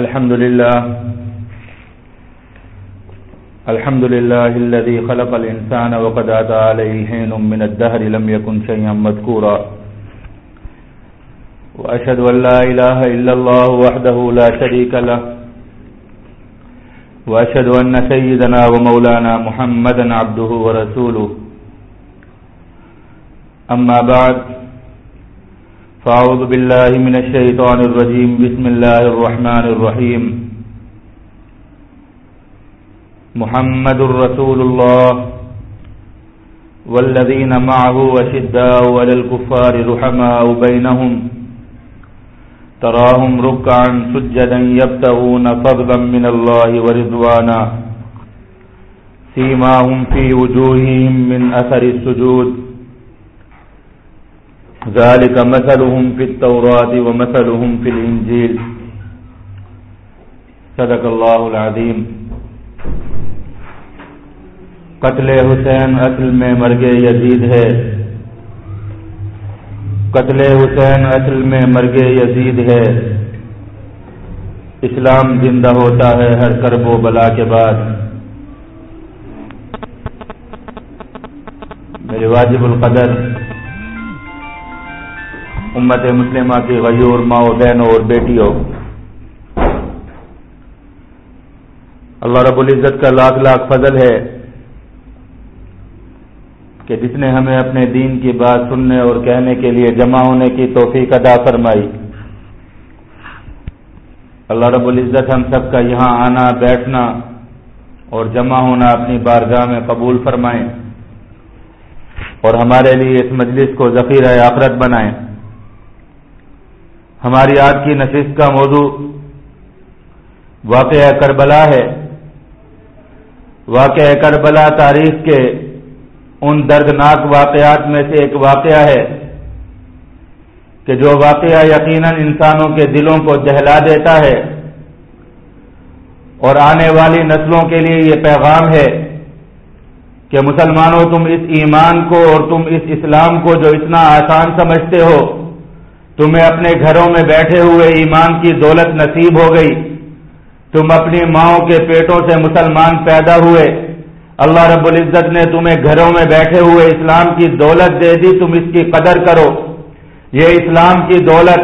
الحمد لله. الحمد لله الذي خلق الإنسان وقد أتى عليه حين من الدهر لم يكن شيئا مذكورا. وأشهد أن لا إله إلا الله وحده لا شريك له. وأشهد أن سيدنا ومولانا محمدا عبده ورسوله. أما بعد فأعوذ بالله من الشيطان الرجيم. بسم الله الرحمن الرحيم. محمد رسول الله والذين معه وشداء على الكفار رحماء بينهم. تراهم ركعا سجدا يبتغون فضلا من الله ورضوانا. سيماهم في وجوههم من أثر السجود. ذلك مثلهم في التوراة ومثلهم في الإنجيل. صدق الله العظيم. قتل حسین اصل میں مرگ یزید ہے. قتل حسین اصل میں مرگ یزید ہے. اسلام زندہ ہوتا ہے ہر کرب و بلا کے بعد. میرے واجب القدر امت مسلمہ کی غیور ماؤ بہنوں اور بیٹیوں اللہ رب العزت کا لاکھ لاکھ فضل ہے کہ جس نے ہمیں اپنے دین کی بات سننے اور کہنے کے لیے جمع ہونے کی توفیق ادا فرمائی۔ اللہ رب العزت ہم سب کا یہاں آنا، بیٹھنا اور جمع ہونا اپنی بارگاہ میں قبول فرمائیں اور ہمارے لیے اس مجلس کو ذخیرہ آخرت بنائیں۔ ہماری آج کی نشست کا موضوع واقعہ کربلا ہے۔ واقعہ کربلا تاریخ کے ان دردناک واقعات میں سے ایک واقعہ ہے کہ جو واقعہ یقیناً انسانوں کے دلوں کو جہلا دیتا ہے اور آنے والی نسلوں کے لیے یہ پیغام ہے کہ مسلمانوں تم اس ایمان کو اور تم اس اسلام کو جو اتنا آسان سمجھتے ہو تمہیں اپنے گھروں میں بیٹھے ہوئے ایمان کی دولت نصیب ہو گئی۔ تم اپنی ماؤں کے پیٹوں سے مسلمان پیدا ہوئے۔ اللہ رب العزت نے تمہیں گھروں میں بیٹھے ہوئے اسلام کی دولت دے دی۔ تم اس کی قدر کرو۔ یہ اسلام کی دولت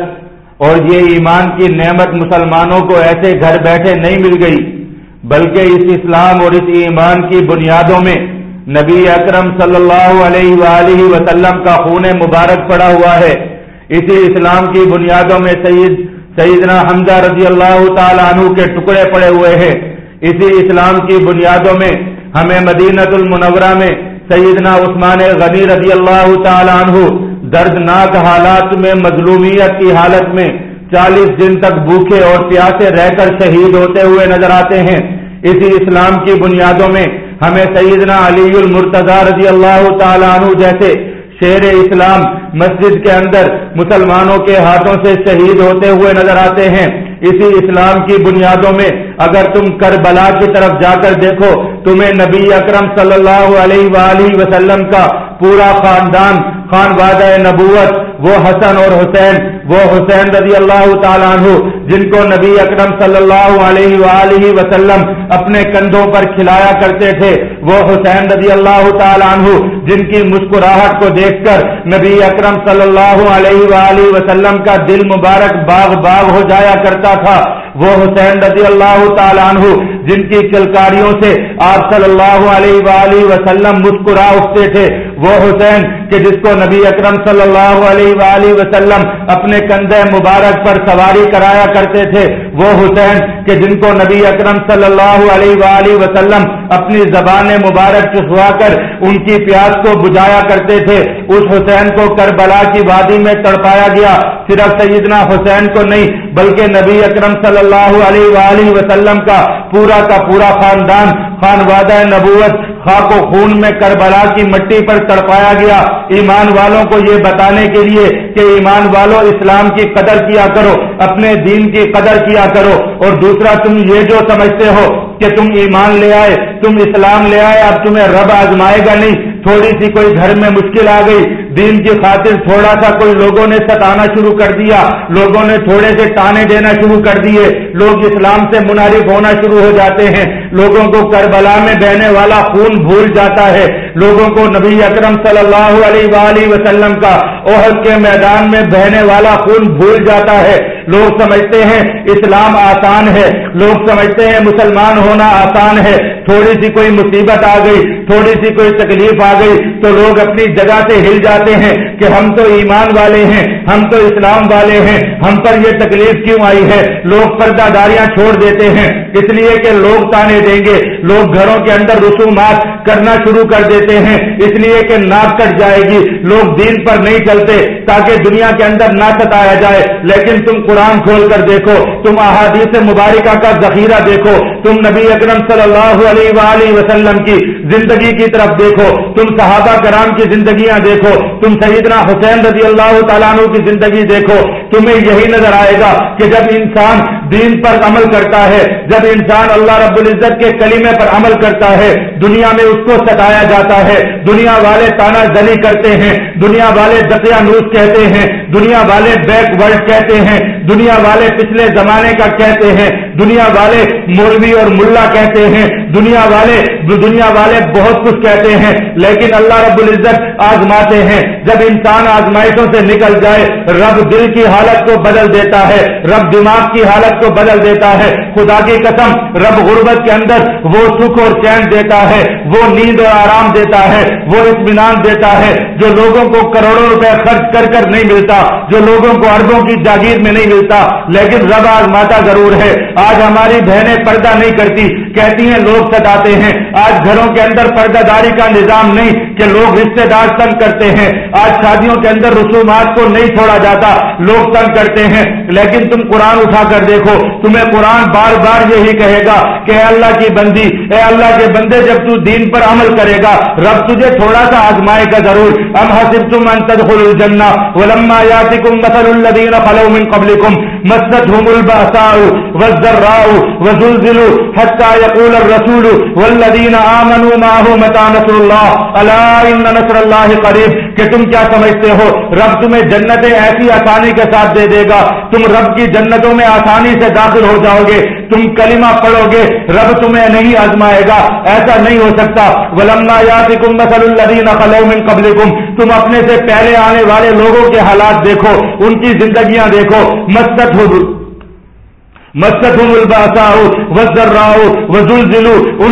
اور یہ ایمان کی نعمت مسلمانوں کو ایسے گھر بیٹھے نہیں مل گئی، بلکہ اس اسلام اور اس ایمان کی بنیادوں میں نبی اکرم صلی اللہ علیہ وآلہ وسلم کا خون مبارک پڑا ہوا ہے۔ اسی اسلام کی بنیادوں میں سید سیدنا حمزہ رضی اللہ تعالی عنہ کے ٹکڑے پڑے ہوئے ہیں۔ اسی اسلام کی بنیادوں میں ہمیں مدینت المنورہ میں سیدنا عثمان غنی رضی اللہ تعالی عنہ دردناک حالات میں، مظلومیت کی حالت میں چالیس دن تک بھوکے اور پیاسے رہ کر شہید ہوتے ہوئے نظر آتے ہیں۔ اسی اسلام کی بنیادوں میں ہمیں سیدنا علی المرتضی رضی اللہ تعالی عنہ جیسے شیر اسلام مسجد کے اندر مسلمانوں کے ہاتھوں سے شہید ہوتے ہوئے نظر آتے ہیں۔ اسی اسلام کی بنیادوں میں اگر تم کربلا کی طرف جا کر دیکھو، تمہیں نبی اکرم صلی اللہ علیہ وآلہ وسلم کا پورا خاندان خان واد نبوت، وہ حسن اور حسین، وہ حسین رضی اللہ تعالیٰ عنہ، جن کو نبی اکرم صلی اللہ علیہ وآلہ وسلم اپنے کندھوں پر کھلایا کرتے تھے، وہ حسین رضی اللہ تعالیٰ عنہ، جن کی مسکراہٹ کو دیکھ کر نبی اکرم صلی اللہ علیہ وآلہ وسلم کا دل مبارک باغ باغ ہو جایا کرتا تھا۔ وہ حسین رضی اللہ تعالیٰ عنہ، جن کی کلکاریوں سے آپ صلی اللہ علیہ وآلہ وسلم مسکرا اٹھتے تھے۔ وہ حسین، کہ جس کو نبی اکرم صلی اللہ علیہ وآلہ وسلم اپنے کندھے مبارک پر سواری کرایا کرتے تھے۔ وہ حسین کہ جن کو نبی اکرم صلی اللہ علیہ وآلہ وسلم اپنی زبان مبارک چسوا کر ان کی پیاس کو بجایا کرتے تھے، اس حسین کو کربلا کی وادی میں تڑپایا گیا۔ صرف سیدنا حسین کو نہیں، بلکہ نبی اکرم صلی اللہ علیہ وآلہ وسلم کا پورا کا پورا خاندان، خان وادہ نبوت خاک و خون میں کربلا کی مٹی پر تڑپایا گیا۔ ایمان والوں کو یہ بتانے کے لیے کہ ایمان والوں اسلام کی قدر کیا کرو، اپنے دین کی قدر کیا کرو۔ اور دوسرا، تم یہ جو سمجھتے ہو کہ تم ایمان لے آئے، تم اسلام لے آئے، اب تمہیں رب آزمائے گا نہیں۔ تھوڑی سی کوئی گھر میں مشکل آ گئی دین کی خاطر تھوڑا سا کوئی لوگوں نے ستانا شروع کر دیا، لوگوں نے تھوڑے سے تانے دینا شروع کر دیے، لوگ اسلام سے منارف ہونا شروع ہو جاتے ہیں۔ لوگوں کو کربلا میں بہنے والا خون بھول جاتا ہے۔ لوگوں کو نبی اکرم صلی اللہ علیہ وآلہ وسلم کا عہد کے میدان میں بہنے والا خون بھول جاتا ہے۔ لوگ سمجھتے ہیں اسلام آسان ہے۔ لوگ سمجھتے ہیں مسلمان ہونا آسان ہے۔ تھوڑی سی کوئی مصیبت آ گئی، تھوڑی سی کوئی تکلیف آ گئی تو لوگ اپنی جگہ سے ہل جاتے ہیں کہ ہم تو ایمان والے ہیں، ہم تو اسلام والے ہیں، ہم پر یہ تکلیف کیوں آئی ہے؟ لوگ پردہ داریاں چھوڑ دیتے ہیں، اس لیے کہ لوگ تانے دیں گے، لوگ گھروں کے اندر رسومات کرنا شروع کر دیتے ہیں، اس لیے کہ ناک کٹ جائے گی، لوگ دین پر نہیں چلتے تاکہ دنیا کے اندر نہ ستایا جائے۔ لیکن تم قرآن کھول کر دیکھو، تم احادیث مبارکہ کا ذخیرہ دیکھو، تم نبی اکرم صلی اللہ علیہ وآلہ وسلم کی زندگی کی طرف دیکھو، تم صحابہ کرام کی زندگیاں دیکھو تم سیدنا حسین رضی اللہ تعالیٰ عنہ کی زندگی دیکھو، تمہیں یہی نظر آئے گا کہ جب انسان دین پر عمل کرتا ہے، جب انسان اللہ رب العزت کے کلیمے پر عمل کرتا ہے، دنیا میں اس کو ستایا جاتا ہے۔ دنیا والے تانا زلی کرتے ہیں، دنیا والے دقیا نوز کہتے ہیں، دنیا والے بیک ورڈ کہتے ہیں، دنیا والے پچھلے زمانے کا کہتے ہیں، دنیا والے مولوی اور ملا کہتے ہیں۔ دنیا والے دنیا والے بہت کچھ کہتے ہیں، لیکن اللہ رب العزت آزماتے ہیں۔ جب انسان آزمائشوں سے نکل جائے، رب دل کی حالت کو بدل دیتا ہے، رب دماغ کی حالت کو بدل دیتا ہے۔ خدا کی قسم، رب غربت کے اندر وہ سکھ اور چین دیتا ہے، وہ نیند اور آرام دیتا ہے، وہ اطمینان دیتا ہے۔ جو لوگوں کو کروڑوں روپے خرچ کر کر نہیں ملتا، جو لوگوں کو اربوں کی جاگیر میں نہیں ملتا، لیکن رب آزماتا ضرور ہے۔ آج ہماری بہنیں پردہ نہیں کرتی کہتی ہیں، لوگ ستاتے ہیں۔ آج گھروں کے اندر پردہ داری کا نظام نہیں کہ لوگ رشتے دار تنگ کرتے ہیں۔ آج شادیوں کے اندر رسومات کو نہیں چھوڑا جاتا، لوگ تنگ کرتے ہیں۔ لیکن تم قرآن اٹھا کر دیکھو، تمہیں قرآن بار بار یہی کہے گا کہ اے اللہ کی بندی، اے اللہ کے بندے، جب تو دین پر عمل کرے گا، رب تجھے تھوڑا سا آزمائے گا ضرور۔ ام حسب تم انتدخل الجنہ ولما یاتکم مثل الذین خلو من قبلکم مستهم البأساء والذراء وزلزلوا حتى يقول الرسول والذين آمنوا معه متى نصر الله؟ الا ان نصر الله قریب کہ تم کیا سمجھتے ہو؟ رب تمہیں جنتیں ایسی آسانی کے ساتھ دے دے گا. تم رب کی جنتوں میں آسانی سے داخل ہو جاؤ گے. تم کلمہ پڑھو گے. رب تمہیں نہیں آزمائے گا. ایسا نہیں ہو سکتا. ولما یاتکم مثل الذین خلو من قبلکم تم اپنے سے پہلے آنے والے لوگوں کے حالات دیکھو. ان کی زندگیاں دیکھو. مستت ہو ان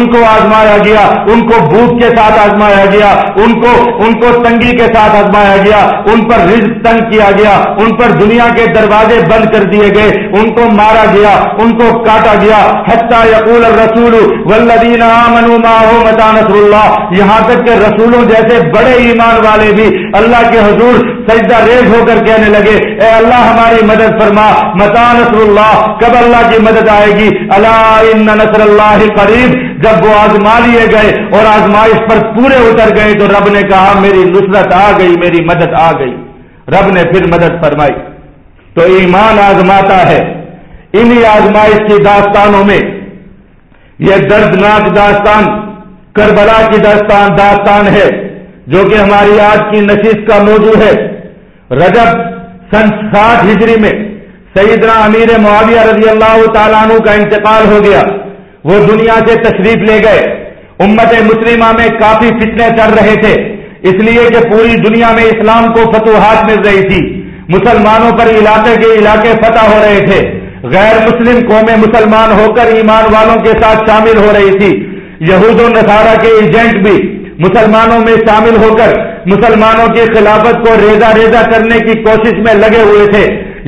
کو آزمایا گیا، ان کو بھوک کے ساتھ آزمایا گیا، ان کو ان کو تنگی کے ساتھ آزمایا گیا، ان پر رزق تنگ کیا گیا، ان پر دنیا کے دروازے بند کر دیے گئے، ان کو مارا گیا، ان کو کاٹا گیا۔ حتیٰ یقول رسول ولدین متا نصر اللہ، یہاں تک کہ رسولوں جیسے بڑے ایمان والے بھی اللہ کے حضور سجدہ ریز ہو کر کہنے لگے، اے اللہ ہماری مدد فرما، متا نصر اللہ کب اللہ کی مدد آئے گی؟ اللہ ان نصر اللہ قریب. جب وہ آزما لیے گئے اور آزمائش پر پورے اتر گئے تو رب نے کہا، میری نصرت آ گئی، میری مدد آ گئی. رب نے پھر مدد فرمائی۔ تو ایمان آزماتا ہے۔ انہی آزمائش کی داستانوں میں یہ دردناک داستان، کربلا کی داستان داستان ہے، جو کہ ہماری آج کی نشست کا موضوع ہے۔ رجب سن ساٹھ ہجری میں سیدنا امیر معاویہ رضی اللہ تعالیٰ عنہ کا انتقال ہو گیا۔ وہ دنیا سے تشریف لے گئے۔ امت مسلمہ میں کافی فتنے چل رہے تھے۔ اس لیے کہ پوری دنیا میں اسلام کو فتوحات مل رہی تھی۔ مسلمانوں پر علاقے کے علاقے فتح ہو رہے تھے۔ غیر مسلم قومیں مسلمان ہو کر ایمان والوں کے ساتھ شامل ہو رہی تھی۔ یہود و نصارہ کے ایجنٹ بھی مسلمانوں میں شامل ہو کر مسلمانوں کی خلافت کو ریزا ریزا کرنے کی کوشش میں لگے ہوئے تھے۔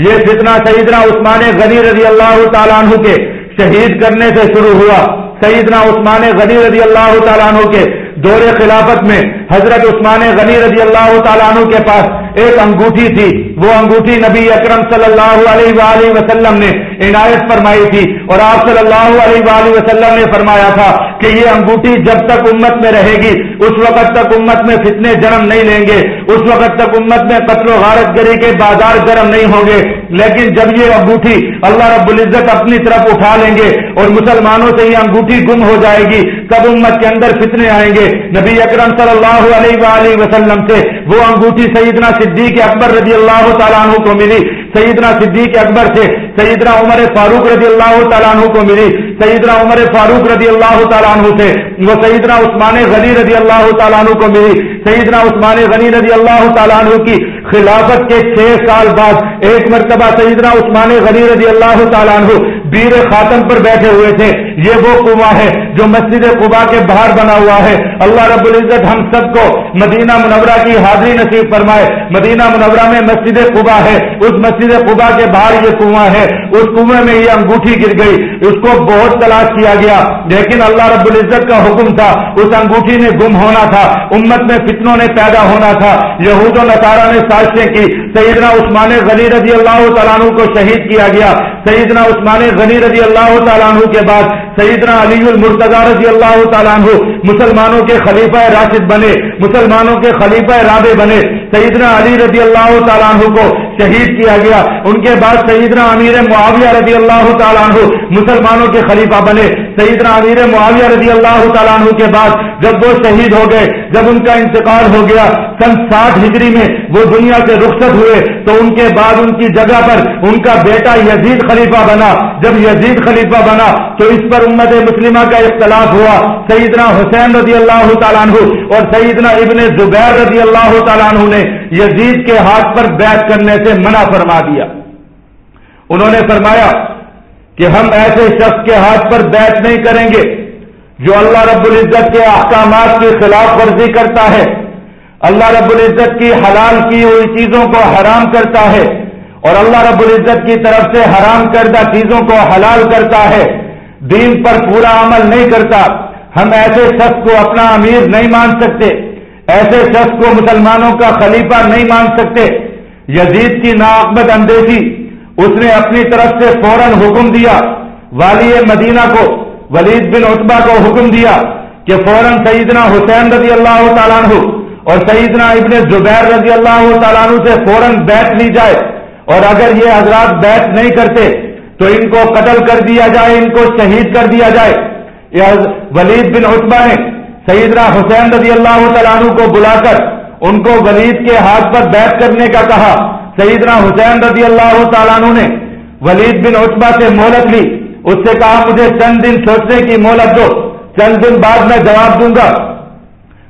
یہ فتنہ سیدنا عثمان غنی رضی اللہ تعالیٰ عنہ کے شہید کرنے سے شروع ہوا۔ سیدنا عثمان غنی رضی اللہ تعالیٰ عنہ کے دور خلافت میں حضرت عثمان غنی رضی اللہ تعالیٰ عنہ کے پاس ایک انگوٹھی تھی، وہ انگوٹھی نبی اکرم صلی اللہ علیہ وآلہ وسلم نے عنایت فرمائی تھی۔ اور آپ صلی اللہ علیہ وآلہ وسلم نے فرمایا تھا کہ یہ انگوٹھی جب تک امت میں رہے گی، اس وقت تک امت میں فتنے جنم نہیں لیں گے، اس وقت تک امت میں قتل و غارت گری کے بازار گرم نہیں ہوں گے۔ لیکن جب یہ انگوٹھی اللہ رب العزت اپنی طرف اٹھا لیں گے اور مسلمانوں سے یہ انگوٹھی گم ہو جائے گی، تب امت کے اندر فتنے آئیں گے۔ نبی اکرم صلی اللہ علیہ وآلہ وسلم سے وہ انگوٹھی سیدنا صدیق اکبر رضی اللہ تعالیٰ عنہ کو ملی۔ سیدنا صدیق اکبر سے سیدنا عمر فاروق رضی اللہ تعالیٰ عنہ کو ملی۔ سیدنا عمر فاروق رضی اللہ تعالیٰ عنہ سے، وہ سیدنا عثمان غنی رضی اللہ تعالیٰ عنہ کو ملی۔ سیدنا عثمان غنی رضی اللہ تعالیٰ عنہ کی خلافت کے چھ سال بعد ایک مرتبہ سیدنا عثمان غنی رضی اللہ تعالیٰ عنہ بیر خاتم پر بیٹھے ہوئے تھے۔ یہ وہ کنواں ہے جو مسجد قبا کے باہر بنا ہوا ہے۔ اللہ رب العزت ہم سب کو مدینہ منورہ کی حاضری نصیب فرمائے۔ مدینہ منورہ میں مسجد قبا ہے۔ اس مسجد قبا کے باہر یہ کنواں ہے۔ اس کنویں میں یہ انگوٹھی گر گئی۔ اس کو بہت تلاش کیا گیا۔ لیکن اللہ رب العزت کا حکم تھا۔ اس انگوٹھی نے گم ہونا تھا۔ امت میں فتنوں نے پیدا ہونا تھا۔ یہود و نصارہ نے سازشیں کی۔ سیدنا عثمان غنی رضی اللہ تعالیٰ کو شہید کیا گیا۔ سیدنا عثمان غنی رضی اللہ تعالیٰ کے بعد سیدنا علی المرتضی رضی اللہ تعالیٰ عنہ مسلمانوں کے خلیفہ راشد بنے، مسلمانوں کے خلیفہ رابع بنے سیدنا علی رضی اللہ تعالیٰ عنہ کو شہید کیا گیا۔ ان کے بعد سیدنا امیر معاویہ رضی اللہ تعالیٰ عنہ مسلمانوں کے خلیفہ بنے۔ سیدنا امیر معاویہ رضی اللہ تعالیٰ عنہ کے بعد جب وہ شہید ہو گئے، جب ان کا انتقال ہو گیا سن ساٹھ ہجری میں وہ دنیا سے رخصت ہوئے، تو ان کے بعد ان کی جگہ پر ان کا بیٹا یزید خلیفہ بنا۔ جب یزید خلیفہ بنا، تو اس پر امت مسلمہ کا اختلاف ہوا۔ سیدنا حسین رضی اللہ تعالیٰ عنہ اور سیدنا ابن زبیر رضی اللہ تعالیٰ عنہ نے یزید کے ہاتھ پر بیعت کرنے سے منع فرما دیا۔ انہوں نے فرمایا کہ ہم ایسے شخص کے ہاتھ پر بیعت نہیں کریں گے جو اللہ رب العزت کے احکامات کی خلاف ورزی کرتا ہے۔ اللہ رب العزت کی حلال کی ہوئی چیزوں کو حرام کرتا ہے اور اللہ رب العزت کی طرف سے حرام کردہ چیزوں کو حلال کرتا ہے۔ دین پر پورا عمل نہیں کرتا۔ ہم ایسے شخص کو اپنا امیر نہیں مان سکتے۔ ایسے شخص کو مسلمانوں کا خلیفہ نہیں مان سکتے۔ یزید کی ناقبت اندیشی، اس نے اپنی طرف سے فوراً حکم دیا۔ والی مدینہ کو، ولید بن عطبہ کو حکم دیا کہ فوراً سیدنا حسین رضی اللہ تعالیٰ عنہ اور سیدنا ابن زبیر رضی اللہ تعالیٰ عنہ سے فوراً بیٹھ لی جائے۔ اور اگر یہ حضرات بیٹھ نہیں کرتے، تو ان کو قتل کر دیا جائے، ان کو شہید کر دیا جائے۔ ولید بن عطبہ نے سیدنا حسین رضی اللہ تعالیٰ عنہ کو بلا کر ان کو ولید کے ہاتھ پر بیٹھ کرنے کا کہا۔ سیدنا حسین رضی اللہ تعالیٰ عنہ نے ولید بن عطبہ سے مہلت لی۔ اس سے کہا، مجھے چند دن سوچنے کی مہلت دو، چند دن بعد میں جواب دوں گا۔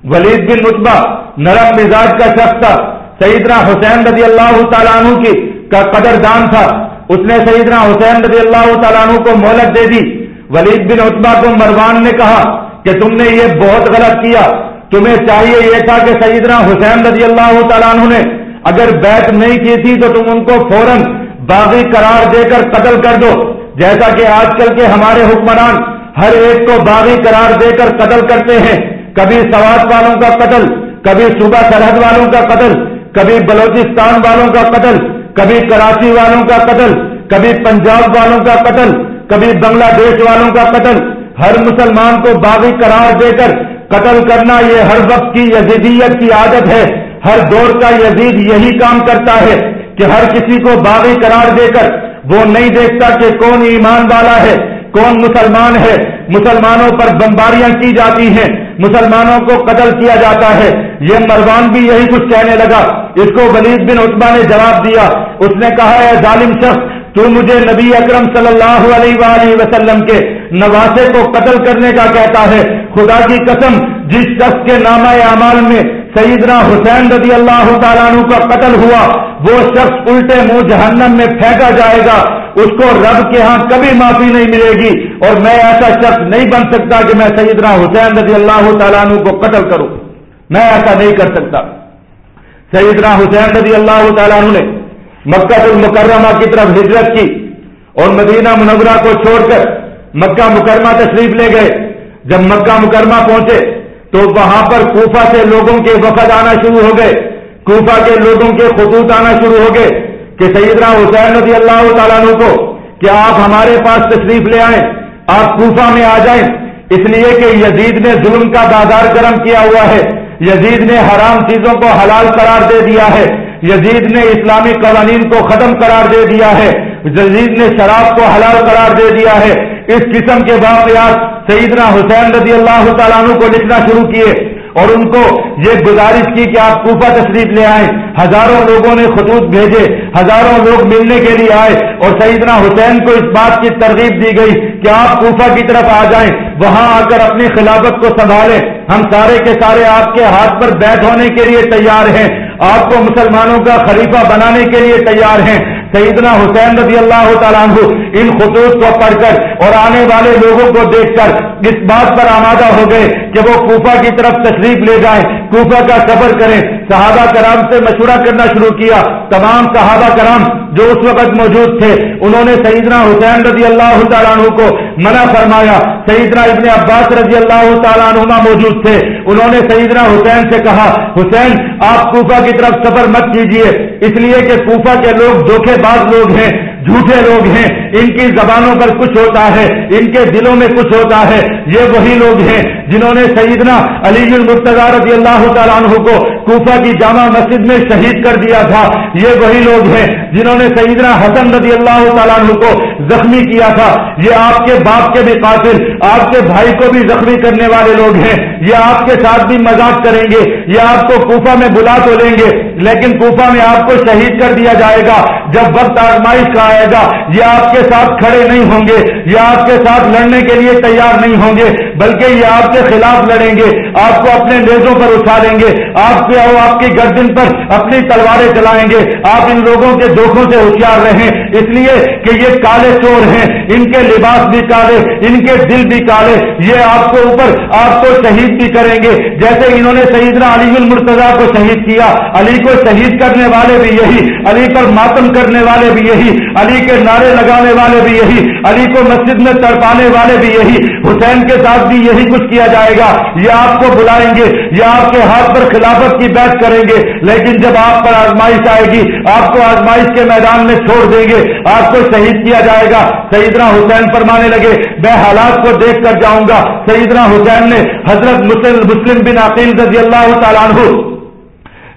ولید بن مطبع نرم مزاج کا شخص تھا۔ سیدنا حسین رضی اللہ تعالیٰ عنہ کی کا قدر دان تھا۔ اس نے سیدنا حسین رضی اللہ تعالیٰ عنہ کو مہلت دے دی۔ ولید بن عطبہ کو مروان نے کہا کہ تم نے یہ بہت غلط کیا۔ تمہیں چاہیے یہ تھا کہ سیدنا حسین رضی اللہ تعالیٰ عنہ نے اگر بیت نہیں کی تھی تو تم ان کو فوراً باغی قرار دے کر قتل کر دو۔ جیسا کہ آج کل کے ہمارے حکمران ہر ایک کو باغی قرار دے کر قتل کرتے ہیں۔ کبھی سوات والوں کا قتل، کبھی صوبہ سرحد والوں کا قتل، کبھی بلوچستان والوں کا قتل، کبھی کراچی والوں کا قتل، کبھی پنجاب والوں کا قتل، کبھی بنگلہ دیش والوں کا قتل ہر مسلمان کو باغی قرار دے کر قتل کرنا یہ ہر وقت کی یزیدیت کی عادت ہے۔ ہر دور کا یزید یہی کام کرتا ہے کہ ہر کسی کو باغی قرار دے کر وہ نہیں دیکھتا کہ کون ایمان والا ہے، کون مسلمان ہے۔ مسلمانوں پر بمباریاں کی جاتی ہیں، مسلمانوں کو قتل کیا جاتا ہے۔ یہ مروان بھی یہی کچھ کہنے لگا۔ اس کو ولید بن عطبہ نے جواب دیا۔ اس نے کہا ہے ظالم شخص تو مجھے نبی اکرم صلی اللہ علیہ وآلہ وسلم کے نواسے کو قتل کرنے کا کہتا ہے۔ خدا کی قسم، جس شخص کے نامہ اعمال میں سیدنا حسین رضی اللہ تعالیٰ عنہ کا قتل ہوا، وہ شخص الٹے منہ جہنم میں پھینکا جائے گا۔ اس کو رب کے ہاں کبھی معافی نہیں ملے گی۔ اور میں ایسا شخص نہیں بن سکتا کہ میں سیدنا حسین رضی اللہ تعالیٰ عنہ کو قتل کروں۔ میں ایسا نہیں کر سکتا۔ سیدنا حسین رضی اللہ تعالیٰ عنہ نے مکہ المکرمہ کی طرف ہجرت کی اور مدینہ منورہ کو چھوڑ کر مکہ مکرمہ تشریف لے گئے۔ جب مکہ مکرمہ پہنچے تو وہاں پر کوفہ سے لوگوں کے وفد آنا شروع ہو گئے۔ کوفہ کے لوگوں کے خطوط آنا شروع ہو گئے کہ سیدنا حسین رضی اللہ تعالیٰ عنہ کو کہ آپ ہمارے پاس تشریف لے آئیں، آپ کوفہ میں آ جائیں۔ اس لیے کہ یزید نے ظلم کا بازار گرم کیا ہوا ہے۔ یزید نے حرام چیزوں کو حلال قرار دے دیا ہے۔ یزید نے اسلامی قوانین کو ختم قرار دے دیا ہے۔ یزید نے شراب کو حلال قرار دے دیا ہے۔ اس قسم کے واقعات سیدنا حسین رضی اللہ تعالیٰ عنہ کو لکھنا شروع کیے اور ان کو یہ گزارش کی کہ آپ کوفہ تشریف لے آئیں۔ ہزاروں لوگوں نے خطوط بھیجے، ہزاروں لوگ ملنے کے لیے آئے اور سیدنا حسین کو اس بات کی ترغیب دی گئی کہ آپ کوفہ کی طرف آ جائیں، وہاں آ کر اپنی خلافت کو سنبھالیں۔ ہم سارے کے سارے آپ کے ہاتھ پر بیٹھ ہونے کے لیے تیار ہیں۔ آپ کو مسلمانوں کا خلیفہ بنانے کے لیے تیار ہیں۔ سیدنا حسین رضی اللہ تعالیٰ عنہ ان خطوط کو پڑھ کر اور آنے والے لوگوں کو دیکھ کر اس بات پر آمادہ ہو گئے کہ وہ کوفہ کی طرف تشریف لے جائیں، کوفہ کا سفر کریں، صحابہ کرام سے مشورہ کرنا شروع کیا۔ تمام صحابہ کرام جو اس وقت موجود تھے، انہوں نے سیدنا حسین رضی اللہ تعالیٰ عنہ کو منع فرمایا۔ سیدنا ابن عباس رضی اللہ تعالیٰ عنہ موجود تھے۔ انہوں نے سیدنا حسین سے کہا، حسین، آپ کوفہ کی طرف سفر مت کیجیے اس لیے کہ کوفہ کے لوگ دھوکے باز لوگ ہیں، جھوٹے لوگ ہیں۔ ان کی زبانوں پر کچھ ہوتا ہے، ان کے دلوں میں کچھ ہوتا ہے۔ یہ وہی لوگ ہیں جنہوں نے سیدنا علی رضی اللہ تعالیٰ عنہ کو کوفہ کی جامع مسجد میں شہید کر دیا تھا۔ یہ وہی لوگ ہیں جنہوں نے سیدنا حسن رضی اللہ تعالیٰ عنہ کو زخمی کیا تھا۔ یہ آپ کے باپ کے بھی قاتل، آپ کے بھائی کو بھی زخمی کرنے والے لوگ ہیں۔ یہ آپ کے ساتھ بھی مذاق کریں گے، یہ آپ کو کوفہ میں بلا تو لیں گے، لیکن کوفہ میں آپ کو شہید کر دیا جائے گا۔ جب وقت آزمائش کا آئے گا، یہ آپ کے ساتھ کھڑے نہیں ہوں گے، یہ آپ کے ساتھ لڑنے کے لیے تیار نہیں ہوں گے۔ بلکہ یہ آپ کے خلاف لڑیں گے، آپ کو اپنے نیزوں پر اچھالیں گے، آپ کے آپ کی گردن پر اپنی تلواریں چلائیں گے۔ آپ ان لوگوں کے دکھوں سے ہوشیار رہیں۔ اس لیے کہ یہ کالے چور ہیں ان کے لباس بھی کالے، ان کے دل بھی کالے۔ یہ آپ کو اوپر، آپ کو شہید بھی کریں گے۔ جیسے انہوں نے سیدنا علی المرتضا کو شہید کیا، علی کو شہید کرنے والے بھی یہی، علی پر ماتم کرنے والے بھی یہی، علی کے نعرے لگانے والے بھی یہی، علی کو مسجد میں تڑپانے والے بھی یہی۔ حسین کے ساتھ بھی یہی کچھ کیا جائے گا۔ یہ آپ کو بلائیں گے، یہ آپ کے ہاتھ پر خلافت کی بیٹھ کریں گے۔ لیکن جب آپ پر آزمائش آئے گی، آپ کو آزمائش کے میدان میں چھوڑ دیں گے، آپ کو شہید کیا جائے گا۔ شہید سیدنا حسین فرمانے لگے، میں حالات کو دیکھ کر جاؤں گا۔ سیدنا حسین نے حضرت مسلم بن عقیل رضی اللہ تعالیٰ عنہ،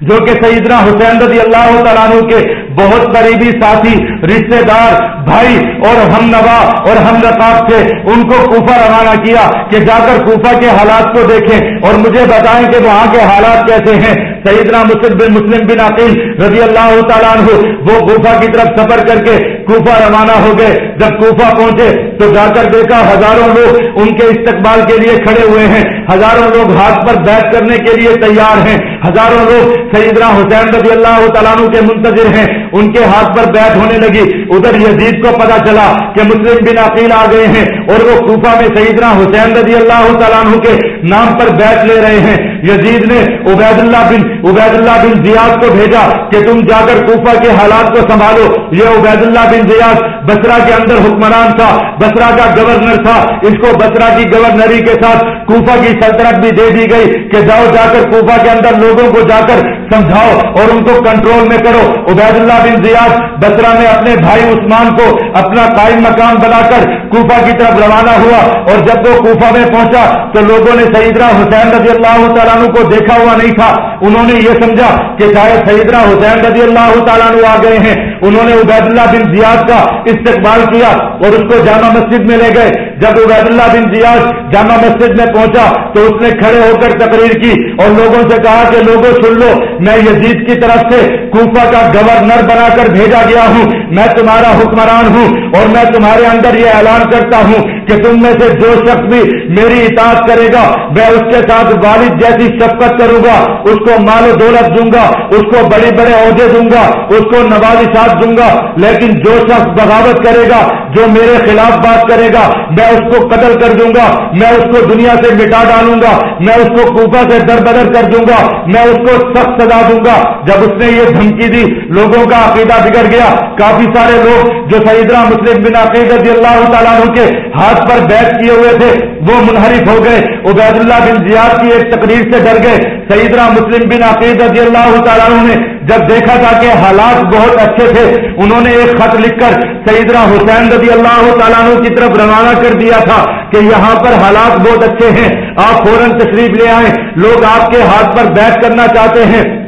جو کہ سیدنا حسین رضی اللہ تعالیٰ عنہ کے بہت قریبی ساتھی رشتے دار، بھائی اور ہم نوا اور ہم رقاب تھے، ان کو کوفہ روانہ کیا کہ جا کر کوفہ کے حالات کو دیکھیں اور مجھے بتائیں کہ وہاں کے حالات کیسے ہیں۔ سیدنا مسلم بن مسلم بن عقیل رضی اللہ تعالیٰ عنہ، وہ کوفہ کی طرف سفر کر کے کوفہ روانہ ہو گئے۔ جب کوفہ پہنچے تو جا کر دیکھا ہزاروں لوگ ان کے استقبال کے لیے کھڑے ہوئے ہیں۔ ہزاروں لوگ ہاتھ پر بیٹھ کرنے کے لیے تیار ہیں۔ ہزاروں لوگ سیدنا حسین رضی اللہ تعالیٰ عنہ کے منتظر ہیں۔ ان کے ہاتھ پر بیٹھ ہونے لگی۔ ادھر یزید کو پتا چلا کہ مسلم بن عقیل آ گئے ہیں اور وہ کوفہ میں سیدنا حسین رضی اللہ تعالیٰ عنہ کے نام پر بیٹھ لے رہے ہیں۔ یزید نے عبید اللہ بن عبید اللہ بن زیاد کو بھیجا کہ تم جا کر کوفہ کے حالات کو سنبھالو۔ یہ عبید اللہ بن زیاد بسرا کے اندر حکمران تھا بسرا کا گورنر تھا۔ اس کو بسرا کی گورنری کے ساتھ کوفہ کی سلطنت بھی دے دی گئی کہ جاؤ جا کر کوفہ کے اندر لوگوں کو جا کر سمجھاؤ اور ان کو کنٹرول میں کرو۔ عبید اللہ بن زیاد بسرا میں اپنے بھائی عثمان کو اپنا قائم مقام بنا کر کوفہ کی طرف روانہ ہوا اور جب وہ کوفہ میں پہنچا تو لوگوں نے سیدنا حسین رضی اللہ تعالیٰ عنہ کو دیکھا ہوا نہیں تھا۔ انہوں نے یہ سمجھا کہ شاید سیدنا حسین رضی اللہ تعالیٰ عنہ آ گئے ہیں۔ انہوں نے عبید اللہ بن زیاد کا استقبال کیا اور اس کو جامع مسجد میں لے گئے۔ جب عبید اللہ بن زیاد جامع مسجد میں پہنچا تو اس نے کھڑے ہو کر تقریر کی اور لوگوں سے کہا کہ لوگوں سن لو، میں یزید کی طرف سے کوفہ کا گورنر بنا کر بھیجا گیا ہوں۔ میں تمہارا حکمران ہوں اور میں تمہارے اندر یہ اعلان کرتا ہوں کہ تم میں سے جو شخص بھی میری اطاعت کرے گا، میں اس کے ساتھ والد جیسی شفقت کروں گا، اس کو مال و دولت دوں گا، اس کو بڑے بڑے عہدے دوں گا، اس کو نوازشات دوں گا۔ لیکن جو شخص بغاوت کرے گا، جو میرے خلاف بات کرے گا، میں اس کو قتل کر دوں گا، میں اس کو دنیا سے مٹا ڈالوں گا، میں اس کو کوفہ سے در بدر کر دوں گا، میں اس کو سخت سزا دوں گا۔ جب اس نے یہ دھمکی دی لوگوں کا عقیدہ بگڑ گیا۔ کافی سارے لوگ جو سیدنا مسلم بن عقید رضی اللہ تعالیٰ کے ہاتھ پر بیٹھ کیے ہوئے تھے، وہ منحرف ہو گئے۔ عبید اللہ بن زیاد کی ایک تقریر سے ڈر گئے۔ سیدنا مسلم بن عقید رضی اللہ تعالیٰ نے جب دیکھا تھا کہ حالات بہت اچھے تھے، انہوں نے ایک خط لکھ کر سیدنا حسین رضی اللہ تعالیٰ کی طرف روانہ کر دیا تھا کہ یہاں پر حالات بہت اچھے ہیں، آپ فوراً تشریف لے آئیں۔ لوگ آپ کے ہاتھ پر بیٹھ کرنا چاہتے ہیں۔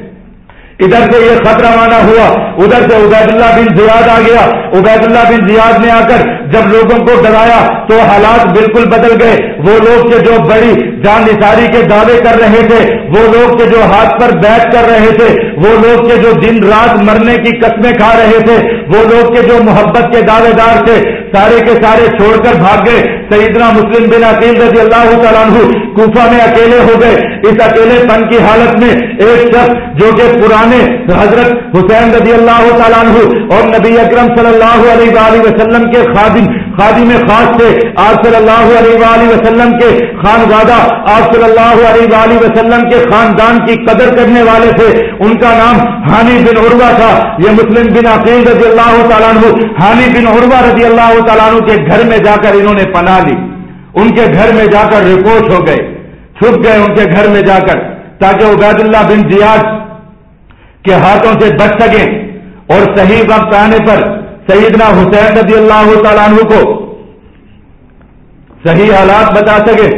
ادھر سے یہ خط روانہ ہوا، ادھر سے عبید اللہ بن زیاد آ گیا۔ عبید اللہ بن زیاد نے آ کر جب لوگوں کو ڈرایا تو حالات بالکل بدل گئے۔ وہ لوگ کے جو بڑی جان نثاری کے دعوے کر رہے تھے، وہ لوگ کے جو ہاتھ پر بیٹھ کر رہے تھے، وہ لوگ کے جو دن رات مرنے کی قسمیں کھا رہے تھے، وہ لوگ کے جو محبت کے دعوے دار تھے، سارے کے سارے چھوڑ کر بھاگ گئے۔ سیدنا مسلم بن عقیل رضی اللہ تعالیٰ عنہ کوفہ میں اکیلے ہو گئے۔ اس اکیلے پن کی حالت میں ایک شخص جو کہ پرانے حضرت حسین رضی اللہ تعالیٰ عنہ اور نبی اکرم صلی اللہ علیہ وآلہ وسلم کے خادم خادم خاص تھے۔ آپ صلی اللہ علیہ وآلہ وسلم کے خانزادہ، آپ صلی اللہ علیہ وآلہ وسلم کے خاندان کی قدر کرنے والے تھے۔ ان کا نام ہانی بن عروا تھا۔ یہ مسلم بن عقیل رضی اللہ تعالیٰ عنہ ہانی بن عروا رضی اللہ تعالیٰ عنہ کے گھر میں جا کر انہوں نے پناہ لی۔ ان کے گھر میں جا کر رپورٹ ہو گئے۔ چھپ گئے ان کے گھر میں جا کر۔ تاکہ عبید اللہ بن زیاد کے ہاتھوں سے بچ سکیں اور صحیح وقت آنے پر سیدنا حسین رضی اللہ تعالیٰ عنہ کو صحیح حالات بتا سکے۔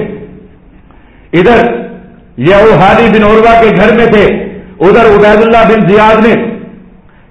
ادھر یہ حالی بن عروا کے گھر میں تھے۔ ادھر عبید اللہ بن زیاد نے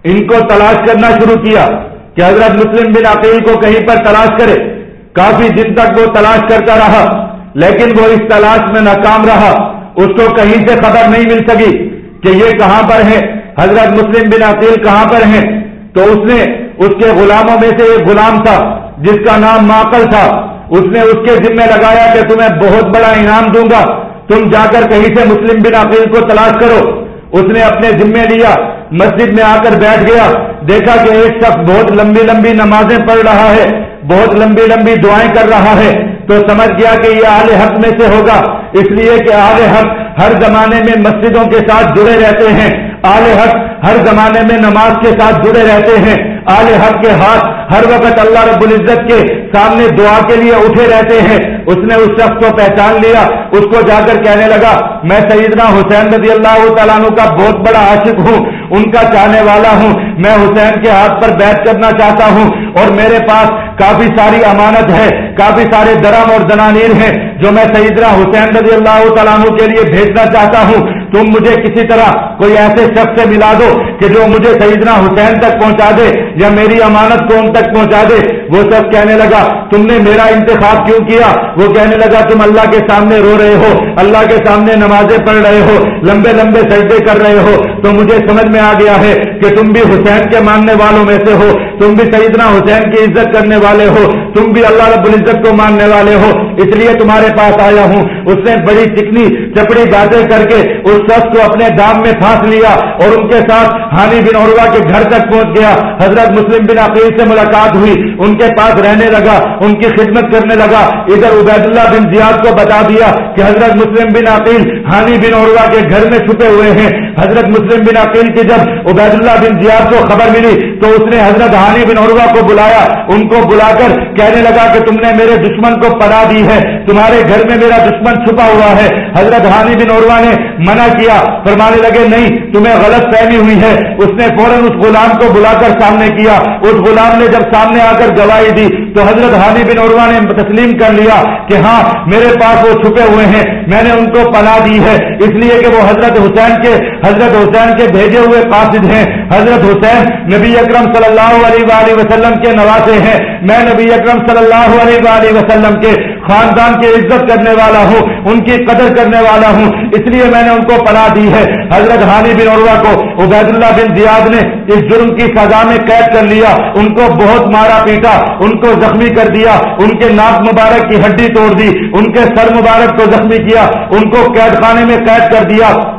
ان کو تلاش کرنا شروع کیا کہ حضرت مسلم بن عقیل کو کہیں پر تلاش کرے۔ کافی دن تک وہ تلاش کرتا رہا، لیکن وہ اس تلاش میں ناکام رہا۔ اس کو کہیں سے خبر نہیں مل سکی کہ یہ کہاں پر ہے، حضرت مسلم بن عقیل کہاں پر ہیں۔ تو اس نے اس کے غلاموں میں سے ایک غلام تھا، جس کا نام ماکل تھا۔ اس نے اس کے ذمہ لگایا کہ تمہیں بہت بڑا انعام دوں گا۔ تم جا کر کہیں سے مسلم بن عقیل کو تلاش کرو۔ اس نے اپنے ذمے لیا۔ مسجد میں آ کر بیٹھ گیا۔ دیکھا کہ ایک شخص بہت لمبی لمبی نمازیں پڑھ رہا ہے، بہت لمبی لمبی دعائیں کر رہا ہے۔ تو سمجھ گیا کہ یہ آل حق میں سے ہوگا۔ اس لیے کہ آل حق ہر زمانے میں مسجدوں کے ساتھ جڑے رہتے ہیں۔ آل حق ہر زمانے میں نماز کے ساتھ جڑے رہتے ہیں۔ آل حق کے ہاتھ ہر وقت اللہ رب العزت کے سامنے دعا کے لیے اٹھے رہتے ہیں۔ اس نے اس شخص کو پہچان لیا، اس کو جا کر کہنے لگا، میں سیدنا حسین رضی اللہ تعالیٰ عنہ کا بہت بڑا عاشق ہوں، ان کا چاہنے والا ہوں۔ میں حسین کے ہاتھ پر بیٹھ کرنا چاہتا ہوں اور میرے پاس کافی ساری امانت ہے، کافی سارے درم اور دنانیر ہیں جو میں سیدنا حسین رضی اللہ تعالیٰ عنہ کے لیے بھیجنا چاہتا ہوں۔ تم مجھے کسی طرح کوئی ایسے شخص سے ملا دو کہ جو مجھے سیدنا حسین تک پہنچا دے یا میری امانت کو ان تک پہنچا دے۔ وہ سب کہنے لگا، تم نے میرا انتخاب کیوں کیا؟ وہ کہنے لگا، تم اللہ کے سامنے رو رہے ہو، اللہ کے سامنے نمازیں پڑھ رہے ہو، لمبے لمبے سجدے کر رہے ہو۔ تو مجھے سمجھ میں آ گیا ہے کہ تم بھی حسین کے ماننے والوں میں سے ہو۔ تم بھی سیدنا حسین کی عزت کرنے والے ہو، تم بھی اللہ رب العزت کو ماننے والے ہو۔ اس لیے تمہارے پاس آیا ہوں۔ اس نے بڑی چکنی، چپڑی باتیں کر کے اس شخص کو اپنے دام میں پھانس لیا اور ان کے ساتھ ہانی بن عروا کے گھر تک پہنچ گیا۔ حضرت مسلم بن عقیل سے ملاقات ہوئی۔ ان کے پاس رہنے لگا، ان کی خدمت کرنے لگا۔ ادھر عبید اللہ بن زیاد کو بتا دیا کہ حضرت مسلم بن عقیل ہانی بن عروا کے گھر میں چھپے ہوئے ہیں۔ حضرت مسلم بن عقیل کی جب عبید اللہ بن زیاد کو خبر ملی تو اس نے حضرت ہانی بن عروا کو بلایا، ان کو بلا کر کہنے لگا کہ تم نے میرے دشمن کو پڑا دی ہے، تمہارے گھر میں میرا دشمن چھپا ہوا ہے۔ حضرت ہانی بن عروا نے منع کیا، فرمانے لگے، نہیں، تمہیں غلط فہمی ہوئی ہے۔ اس نے فوراً اس غلام کو بلا کر سامنے کیا۔ اس غلام نے جب سامنے آ کر گواہی دی، تو حضرت حانی بن عروا نے تسلیم کر لیا کہ ہاں میرے پاس وہ چھپے ہوئے ہیں، میں نے ان کو پناہ دی ہے۔ اس لیے کہ وہ حضرت حسین کے، حضرت حسین کے بھیجے ہوئے قاصد ہیں۔ حضرت حسین نبی اکرم صلی اللہ علیہ وآلہ وسلم کے نوازے ہیں۔ میں نبی اکرم صلی اللہ علیہ وآلہ وسلم کے خاندان کی عزت کرنے والا ہوں، ان کی قدر کرنے والا ہوں۔ اس لیے میں نے ان کو پناہ دی ہے۔ حضرت حانی بن عروا کو عبید اللہ بن زیاد نے اس جرم کی سزا میں قید کر لیا۔ ان کو بہت مارا پیٹا، ان کو زخمی کر دیا۔ ان کے ناک مبارک کی ہڈی توڑ دی، ان کے سر مبارک کو زخمی کیا، ان کو قید خانے میں قید کر دیا۔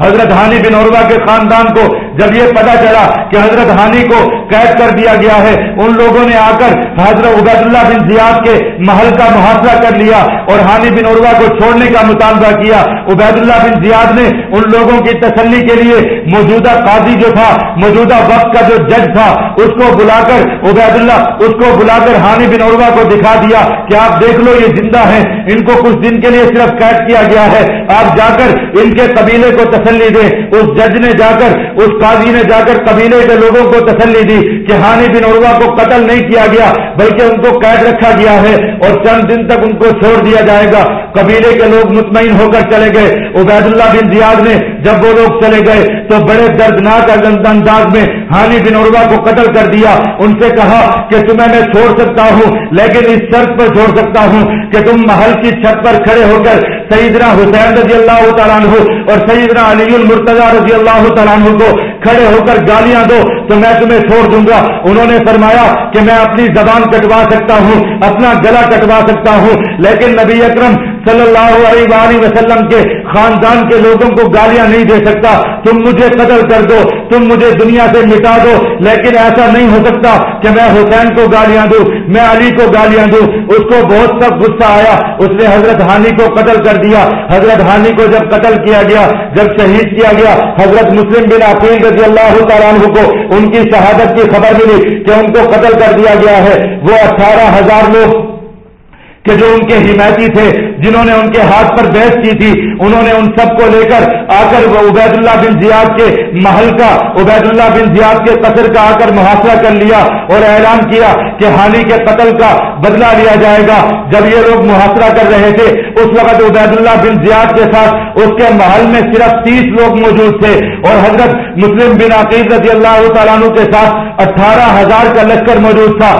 حضرت ہانی بن عروا کے خاندان کو جب یہ پتا چلا کہ حضرت ہانی کو قید کر دیا گیا ہے، ان لوگوں نے آ کر حضرت عبید اللہ بن زیاد کے محل کا محاصرہ کر لیا اور ہانی بن عروا کو چھوڑنے کا مطالبہ کیا۔ عبید اللہ بن زیاد نے ان لوگوں کی تسلی کے لیے موجودہ قاضی جو تھا، موجودہ وقت کا جو جج تھا، اس کو بلا کر عبید اللہ اس کو بلا کر ہانی بن عروا کو دکھا دیا کہ آپ دیکھ لو، یہ زندہ ہیں۔ ان کو کچھ دن کے لیے صرف قید کیا گیا ہے۔ آپ جا کر ان کے قبیلے کو تسلی دیں۔ اس جج نے جا کر اس غازی نے جا کر قبیلے کے لوگوں کو تسلی دی کہ ہانی بن عروا کو قتل نہیں کیا گیا، بلکہ ان کو قید رکھا گیا ہے اور چند دن تک ان کو چھوڑ دیا جائے گا۔ قبیلے کے لوگ مطمئن ہو کر چلے گئے۔ عبید اللہ بن زیاد نے جب وہ لوگ چلے گئے تو بڑے دردناک انداز میں ہانی بن عروا کو قتل کر دیا۔ ان سے کہا کہ تمہیں میں چھوڑ سکتا ہوں، لیکن اس شرط پر چھوڑ سکتا ہوں کہ تم محل کی چھت پر کھڑے ہو کر سیدنا حسین رضی اللہ تعالیٰ عنہ اور سیدنا علی المرتضی رضی اللہ تعالیٰ عنہ کو کھڑے ہو کر گالیاں دو تو میں تمہیں چھوڑ دوں گا۔ انہوں نے فرمایا کہ میں اپنی زبان کٹوا سکتا ہوں، اپنا گلا کٹوا سکتا ہوں، لیکن نبی اکرم صلی اللہ علیہ وآلہ وسلم کے خاندان کے لوگوں کو گالیاں نہیں دے سکتا۔ تم مجھے قتل کر دو، تم مجھے دنیا سے مٹا دو۔ لیکن ایسا نہیں ہو سکتا کہ میں حسین کو گالیاں دوں، میں علی کو گالیاں دوں۔ اس کو بہت سخت غصہ آیا۔ اس نے حضرت ہانی کو قتل کر دیا۔ حضرت ہانی کو جب قتل کیا گیا، جب شہید کیا گیا، حضرت مسلم بن عقیل رضی اللہ تعالیٰ عنہ کو ان کی شہادت کی خبر ملی کہ ان کو قتل کر دیا گیا ہے۔ وہ اٹھارہ ہزار لوگ، کہ جو ان کے حمایتی تھے جنہوں نے ان کے ہاتھ پر بحث کی تھی، انہوں نے ان سب کو لے کر آ کر عبید اللہ بن زیاد کے محل کا عبید اللہ بن زیاد کے قصر کا آ کر محاصرہ کر لیا اور اعلان کیا کہ ہانی کے قتل کا بدلہ لیا جائے گا۔ جب یہ لوگ محاصرہ کر رہے تھے، اس وقت عبید اللہ بن زیاد کے ساتھ اس کے محل میں صرف تیس لوگ موجود تھے اور حضرت مسلم بن عقیل رضی اللہ تعالیٰ عنہ کے ساتھ اٹھارہ ہزار کا لشکر موجود تھا۔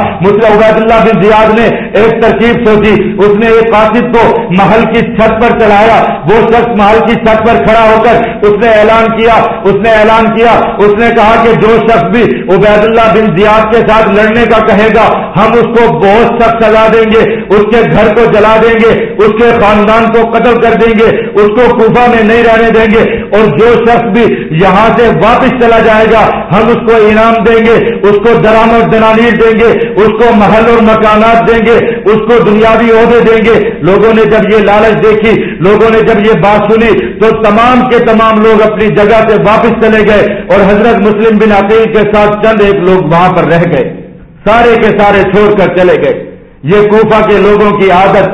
عبید اللہ بن زیاد نے ایک ترکیب سوچی، اس نے ایک قاصد کو محل کی چھت پر چلایا، وہ شخص محل کی چھت پر کھڑا ہو کر اس نے اعلان کیا، اس نے اعلان کیا، اس نے کہا کہ جو شخص بھی عبید اللہ بن زیاد کے ساتھ لڑنے کا کہے گا، ہم اس کو بہت سخت سزا دیں گے، اس کے گھر کو جلا دیں گے، اس کے خاندان کو قتل کر دیں گے، اس کو کوفہ میں نہیں رہنے دیں گے، اور جو شخص بھی یہاں سے واپس چلا جائے گا، ہم اس کو انعام دیں گے، اس کو درامد دنانیر دیں گے، اس کو محل اور مکانات دیں گے، اس کو دنیاوی عہدے دیں گے۔ لوگوں نے جب یہ لالچ دیکھی، لوگوں نے جب یہ بات سنی تو تمام کے تمام لوگ اپنی جگہ سے واپس چلے گئے اور حضرت مسلم بن عقیل کے ساتھ چند ایک لوگ وہاں پر رہ گئے۔ سارے کے سارے چھوڑ کر چلے گئے۔ یہ کوفہ کے لوگوں کی عادت،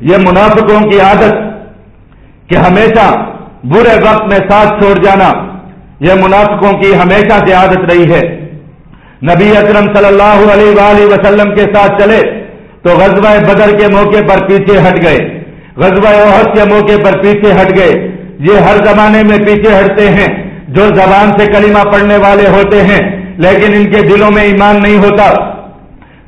یہ منافقوں کی عادت کہ ہمیشہ برے وقت میں ساتھ چھوڑ جانا، یہ منافقوں کی ہمیشہ سے عادت رہی ہے۔ نبی اکرم صلی اللہ علیہ وآلہ وسلم کے ساتھ چلے۔ تو غزوہ بدر کے موقع پر پیچھے ہٹ گئے۔ غزوہ عہد کے موقع پر پیچھے ہٹ گئے۔ یہ ہر زمانے میں پیچھے ہٹتے ہیں، جو زبان سے کلمہ پڑھنے والے ہوتے ہیں، لیکن ان کے دلوں میں ایمان نہیں ہوتا۔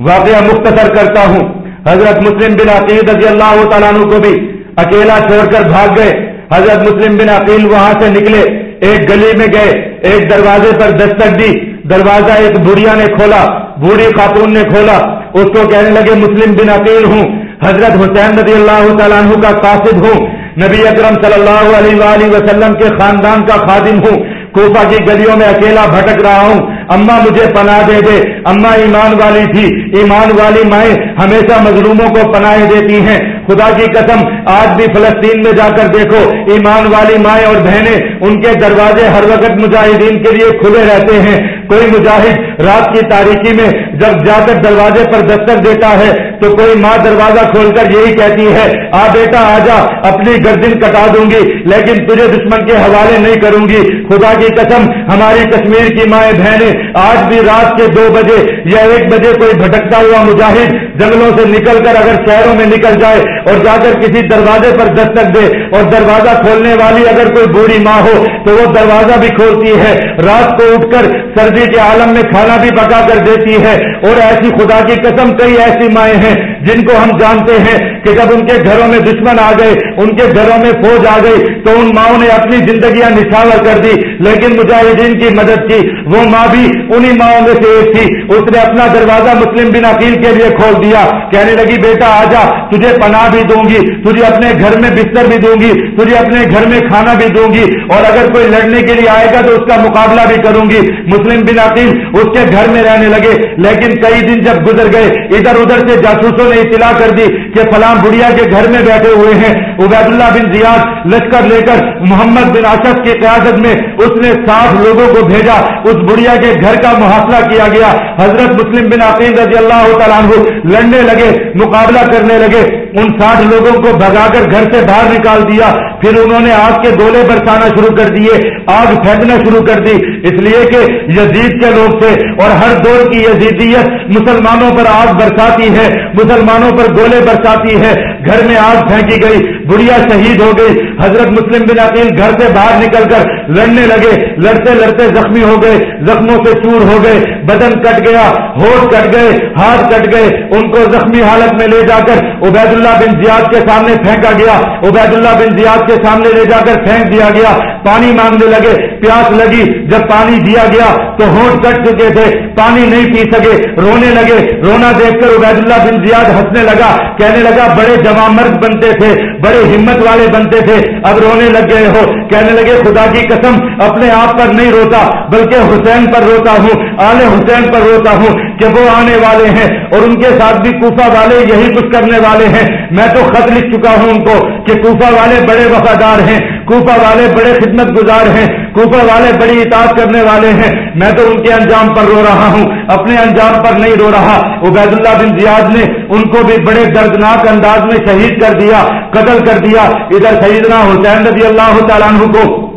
واقعہ مختصر کرتا ہوں۔ حضرت مسلم بن عقید رضی اللہ تعالیٰ کو بھی اکیلا چھوڑ کر بھاگ گئے۔ حضرت مسلم بن عقیل وہاں سے نکلے، ایک گلی میں گئے، ایک دروازے پر دستک دی۔ دروازہ ایک بڑھیا نے کھولا، بوڑھی خاتون نے کھولا۔ اس کو کہنے لگے، مسلم بن عقیل ہوں، حضرت حسین رضی اللہ تعالیٰ عنہ کا قاصد ہوں، نبی اکرم صلی اللہ علیہ وآلہ وسلم کے خاندان کا خادم ہوں، کوفہ کی گلیوں میں اکیلا بھٹک رہا ہوں اما مجھے پناہ دے دے اما ایمان والی تھی، ایمان والی مائیں ہمیشہ مظلوموں کو پناہ دیتی ہیں خدا کی قسم، آج بھی فلسطین میں جا کر دیکھو، ایمان والی مائیں اور بہنیں ان کے دروازے ہر وقت مجاہدین کے لیے کھلے رہتے ہیں۔ کوئی مجاہد رات کی تاریخی میں جب جا کر دروازے پر دستک دیتا ہے، تو کوئی ماں دروازہ کھول کر یہی کہتی ہے، آ بیٹا، آ جا، اپنی گردن کٹا دوں گی، لیکن تجھے دشمن کے حوالے نہیں کروں گی۔ خدا کی قسم، ہماری کشمیر کی مائیں بہنیں، آج بھی رات کے دو بجے یا ایک بجے کوئی بھٹکتا ہوا مجاہد جنگلوں سے نکل کر اگر شہروں میں نکل جائے اور جا کر کسی دروازے پر دستک دے اور دروازہ کھولنے والی اگر کوئی بوڑھی ماں ہو تو وہ دروازہ بھی کھولتی ہے۔ رات کو اٹھ کر سردی کے عالم میں کھانا بھی پکا کر دیتی ہے اور ایسی خدا کی قسم کئی ایسی مائیں ہیں جن کو ہم جانتے ہیں کہ جب ان کے گھروں میں دشمن آ گئے، ان کے گھروں میں فوج آ گئی، تو ان ماؤں نے اپنی زندگیاں نشاور کر دی۔ لیکن مجاہدین کی مدد کی، وہ ماں بھی انہی ماؤں میں سے ایک تھی۔ اس نے اپنا دروازہ مسلم بن عقیل کے لیے کھول دیا۔ کہنے لگی، بیٹا، آ جا، تجھے پناہ بھی دوں گی، تجھے اپنے گھر میں بستر بھی دوں گی، تجھے اپنے گھر میں کھانا بھی دوں گی، اور اگر کوئی لڑنے کے لیے آئے گا تو اس کا مقابلہ بھی کروں گی۔ مسلم بن عقیل اس کے گھر میں رہنے لگے۔ لیکن کئی دن جب گزر گئے، ادھر ادھر سے جاسوسوں نے نے اطلاع کر دی کہ فلام بڑھیا کے گھر میں بیٹھے ہوئے ہیں۔ عبید اللہ بن زیاد لشکر لے کر محمد بن اشد کی قیادت میں اس نے ساٹھ لوگوں کو بھیجا۔ اس بڑھیا کے گھر کا محاصلہ کیا گیا۔ حضرت مسلم بن عقیم رضی اللہ تعالیٰ عنہ لڑنے لگے، مقابلہ کرنے لگے۔ ان ساٹھ لوگوں کو بھگا کر گھر سے باہر نکال دیا۔ پھر انہوں نے آگ کے گولے برسانا شروع کر دیے، آگ پھینکنا شروع کر دی۔ اس لیے کہ یزید کے لوگ تھے اور ہر دور کی یزیدیت مسلمانوں پر آگ برساتی ہے، مسلمانوں پر گولے برساتی ہے، گھر میں آگ پھینکی گئی۔ بڑھیا شہید ہو گئی حضرت مسلم بن عقیل گھر سے باہر نکل کر لڑنے لگے، لڑتے لڑتے زخمی ہو گئے، زخموں سے چور ہو گئے، بدن کٹ گیا ہوٹ کٹ گئے، ہاتھ کٹ گئے، ان کو زخمی حالت میں لے جا کر عبید اللہ بن زیاد کے سامنے پھینکا گیا عبید اللہ بن زیاد کے سامنے لے جا کر پھینک دیا گیا، پانی مانگنے لگے، پیاس لگی، جب پانی دیا گیا تو ہوٹ کٹ چکے تھے، پانی نہیں پی سکے، رونے لگے، رونا دیکھ کر عبید اللہ بن زیاد ہنسنے لگا، کہنے لگا، بڑے جمع مرد بنتے تھے، بڑے بڑے ہمت والے بنتے تھے۔ اب رونے لگ گئے ہو۔ کہنے لگے، خدا کی قسم، اپنے آپ پر نہیں روتا، بلکہ حسین پر روتا ہوں، آل حسین پر روتا ہوں کہ وہ آنے والے ہیں۔ اور ان کے ساتھ بھی کوفہ والے یہی کچھ کرنے والے ہیں۔ میں تو خط لکھ چکا ہوں ان کو کہ کوفہ والے بڑے وفادار ہیں، کوفہ والے بڑے خدمت گزار ہیں۔ کوفہ والے بڑی اطاعت کرنے والے ہیں۔ میں تو ان کے انجام پر رو رہا ہوں۔ اپنے انجام پر نہیں رو رہا۔ عبید اللہ بن زیاد نے ان کو بھی بڑے دردناک انداز میں شہید کر دیا، قتل کر دیا۔ ادھر سیدنا حسین رضی اللہ تعالیٰ عنہ کو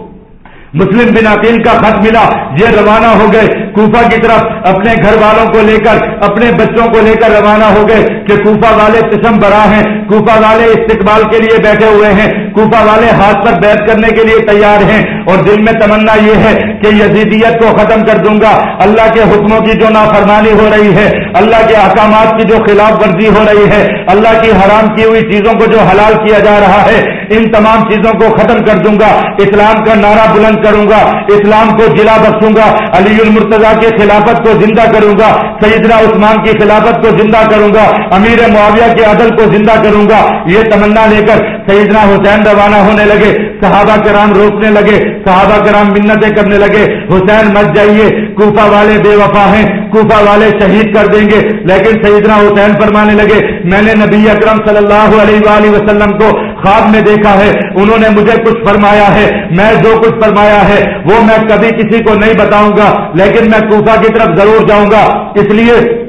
مسلم بن عقیل کا خط ملا۔ یہ روانہ ہو گئے۔ کوفہ کی طرف اپنے گھر والوں کو لے کر، اپنے بچوں کو لے کر روانہ ہو گئے کہ کوفہ والے قسم برا ہیں۔ کوفہ والے استقبال کے لیے بیٹھے ہوئے ہیں۔ کوفہ والے ہاتھ پر بیٹھ کرنے کے لیے تیار ہیں اور دل میں تمنا یہ ہے کہ یزیدیت کو ختم کر دوں گا۔ اللہ کے حکموں کی جو نافرمانی ہو رہی ہے، اللہ کے احکامات کی جو خلاف ورزی ہو رہی ہے، اللہ کی حرام کی ہوئی چیزوں کو جو حلال کیا جا رہا ہے ان تمام چیزوں کو ختم کر دوں گا، اسلام کا نعرہ بلند کروں گا، اسلام کو جلا بخشوں گا، علی المرتضی کے خلافت کو زندہ کروں گا، سیدنا عثمان کی خلافت کو زندہ کروں گا، امیر معاویہ کے عدل کو زندہ کروں گا۔ یہ تمنا لے کر سیدنا حسین روانہ ہونے لگے، صحابہ کرام روکنے لگے، صحابہ کرام منتیں کرنے لگے۔ حسین مت جائیے، کوفہ والے بے وفا ہیں، کوفہ والے شہید کر دیں گے۔ لیکن سیدنا حسین فرمانے لگے، میں نے نبی اکرم صلی اللہ علیہ وآلہ وسلم کو خواب میں دیکھا ہے، انہوں نے مجھے کچھ فرمایا ہے، میں جو کچھ فرمایا ہے، وہ میں کبھی کسی کو نہیں بتاؤں گا، لیکن میں کوفہ کی طرف ضرور جاؤں گا۔ اس لیے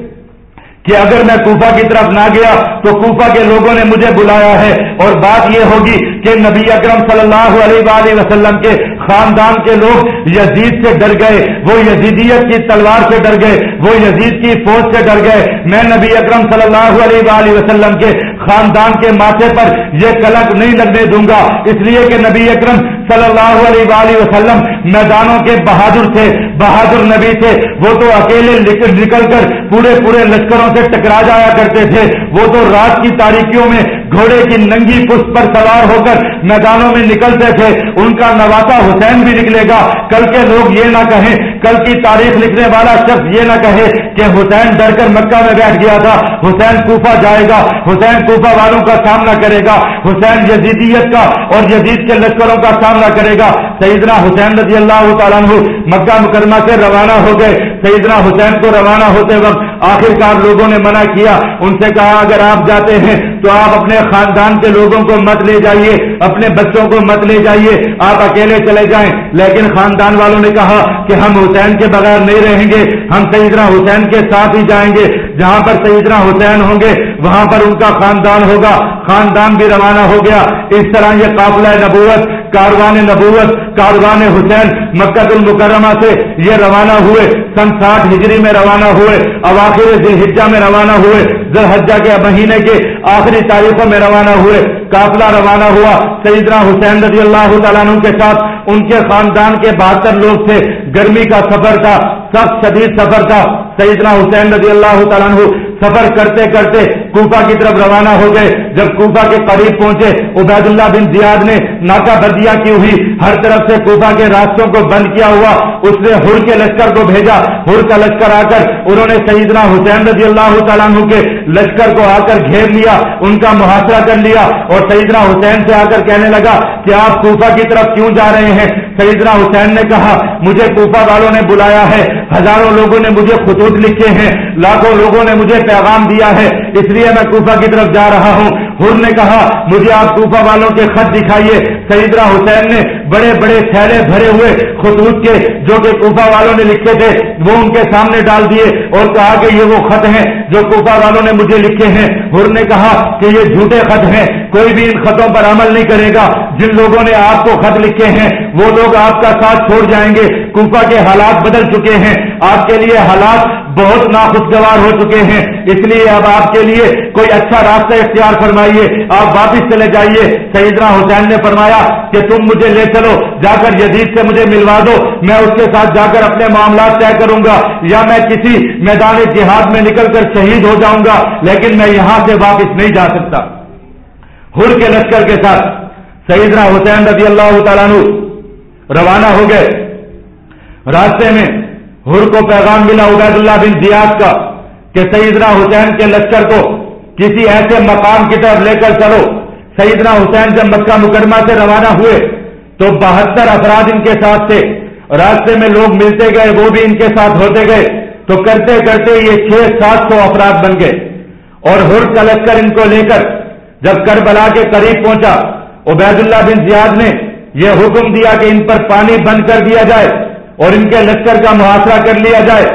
کہ اگر میں کوفہ کی طرف نہ گیا تو کوفہ کے لوگوں نے مجھے بلایا ہے۔ اور بات یہ ہوگی کہ نبی اکرم صلی اللہ علیہ وآلہ وسلم کے خاندان کے لوگ یزید سے ڈر گئے، وہ یزیدیت کی تلوار سے ڈر گئے، وہ یزید کی فوج سے ڈر گئے۔ میں نبی اکرم صلی اللہ علیہ وآلہ وسلم کے خاندان کے ماتھے پر یہ کلک نہیں لگنے دوں گا۔ اس لیے کہ نبی اکرم صلی اللہ علیہ وآلہ وسلم میدانوں کے بہادر تھے، بہادر نبی تھے۔ وہ تو اکیلے نکل کر پورے پورے لشکروں سے ٹکرا جایا کرتے تھے۔ وہ تو رات کی تاریخیوں میں گھوڑے کی ننگی پشت پر سوار ہو کر میدانوں میں نکلتے تھے۔ ان کا نواسا حسین بھی نکلے گا۔ کل کے لوگ یہ نہ کہیں، کل کی تاریخ لکھنے والا شخص یہ نہ کہے کہ حسین ڈر کر مکہ میں بیٹھ گیا تھا۔ حسین کوفہ جائے گا۔ حسین کوفہ والوں کا سامنا کرے گا۔ حسین یزیدیت کا اور یزید کے لشکروں کا سامنا کرے گا۔ سیدنا حسین رضی اللہ تعالیٰ مکہ مکرمہ سے روانہ ہو گئے۔ سیدنا حسین کو روانہ ہوتے وقت آخر کار لوگوں نے منع کیا، ان سے کہا، اگر آپ جاتے ہیں تو آپ اپنے خاندان کے لوگوں کو مت لے جائیے، اپنے بچوں کو مت لے جائیے، آپ اکیلے چلے جائیں۔ لیکن خاندان والوں نے کہا کہ ہم حسین کے بغیر نہیں رہیں گے، ہم سیدنا حسین کے ساتھ ہی جائیں گے۔ جہاں پر سیدنا حسین ہوں گے، وہاں پر ان کا خاندان ہوگا۔ خاندان بھی روانہ ہو گیا۔ اس طرح یہ قافلہ نبوت، کاروان نبوت، کاروان حسین، مکہ المکرمہ سے یہ روانہ ہوئے۔ سن ساٹھ ہجری میں روانہ ہوئے، اواخر ذلحجہ میں روانہ ہوئے ذلحجہ کے مہینے کے آخری تاریخوں میں روانہ ہوئے، قافلہ روانہ ہوا، سیدنا حسین رضی اللہ تعالیٰ عنہ کے ساتھ ان کے خاندان کے بہتر لوگ تھے، گرمی کا سفر تھا، سخت شدید سفر تھا، سیدنا حسین رضی اللہ تعالیٰ عنہ سفر کرتے کرتے کوفہ کی طرف روانہ ہو گئے۔ جب کوفہ کے قریب پہنچے، عبید اللہ بن زیاد نے ناکہ بندیاں کی ہوئی۔ ہر طرف سے کوفہ کے راستوں کو بند کیا ہوا۔ اس نے ہر کے لشکر کو بھیجا۔ ہر کا لشکر آ کر انہوں نے سیدنا حسین رضی اللہ تعالیٰ عنہ کے لشکر کو آ کر گھیر لیا، ان کا محاصرہ کر لیا اور سیدنا حسین سے آ کر کہنے لگا کہ آپ کوفہ کی طرف کیوں جا رہے ہیں؟ سیدنا حسین نے کہا، مجھے کوفہ والوں نے بلایا ہے۔ ہزاروں لوگوں نے مجھے خطوط لکھے ہیں، لاکھوں لوگوں نے مجھے پیغام دیا ہے، اس لیے میں کوفہ کی طرف جا رہا ہوں۔ ہر نے کہا، مجھے آپ کوفہ والوں کے خط دکھائیے۔ سیدرا حسین نے بڑے بڑے تھیلے بھرے ہوئے خطوط کے جو کہ کوفہ والوں نے لکھے تھے، وہ ان کے سامنے ڈال دیے اور کہا کہ یہ وہ خط ہیں جو کوفہ والوں نے مجھے لکھے ہیں۔ ہر نے کہا کہ یہ جھوٹے خط ہیں، کوئی بھی ان خطوں پر عمل نہیں کرے گا۔ جن لوگوں نے آپ کو خط لکھے ہیں، وہ لوگ آپ کا ساتھ چھوڑ جائیں گے۔ کوفہ کے حالات بدل چکے ہیں۔ آپ کے لیے حالات بہت ناخوشگوار ہو چکے ہیں۔ اس لیے اب آپ کے لیے کوئی اچھا راستہ اختیار فرمائیے۔ آپ واپس چلے جائیے۔ سیدنا حسین نے فرمایا کہ تم مجھے لے چلو۔ جا کر یزید سے مجھے ملوا دو، میں اس کے ساتھ جا کر اپنے معاملات طے کروں گا، یا میں کسی میدان جہاد میں نکل کر شہید ہو جاؤں گا، لیکن میں یہاں سے واپس نہیں جا سکتا۔ ہر کے لشکر کے ساتھ سیدنا حسین رضی اللہ تعالیٰ روانہ ہو گئے۔ راستے میں ہر کو پیغام ملا عبید اللہ بن زیاد کا کہ سیدنا حسین کے لشکر کو کسی ایسے مقام کی طرف لے کر چلو۔ سیدنا حسین جب مکہ مکرمہ سے روانہ ہوئے تو بہتر افراد ان کے ساتھ تھے۔ راستے میں لوگ ملتے گئے، وہ بھی ان کے ساتھ ہوتے گئے۔ تو کرتے کرتے یہ چھ سات سو افراد بن گئے۔ اور ہر کا لشکر ان کو لے کر جب کربلا کے قریب پہنچا، عبید اللہ بن زیاد نے یہ حکم دیا کہ ان پر پانی بند کر دیا جائے اور ان کے لشکر کا محاصرہ کر لیا جائے۔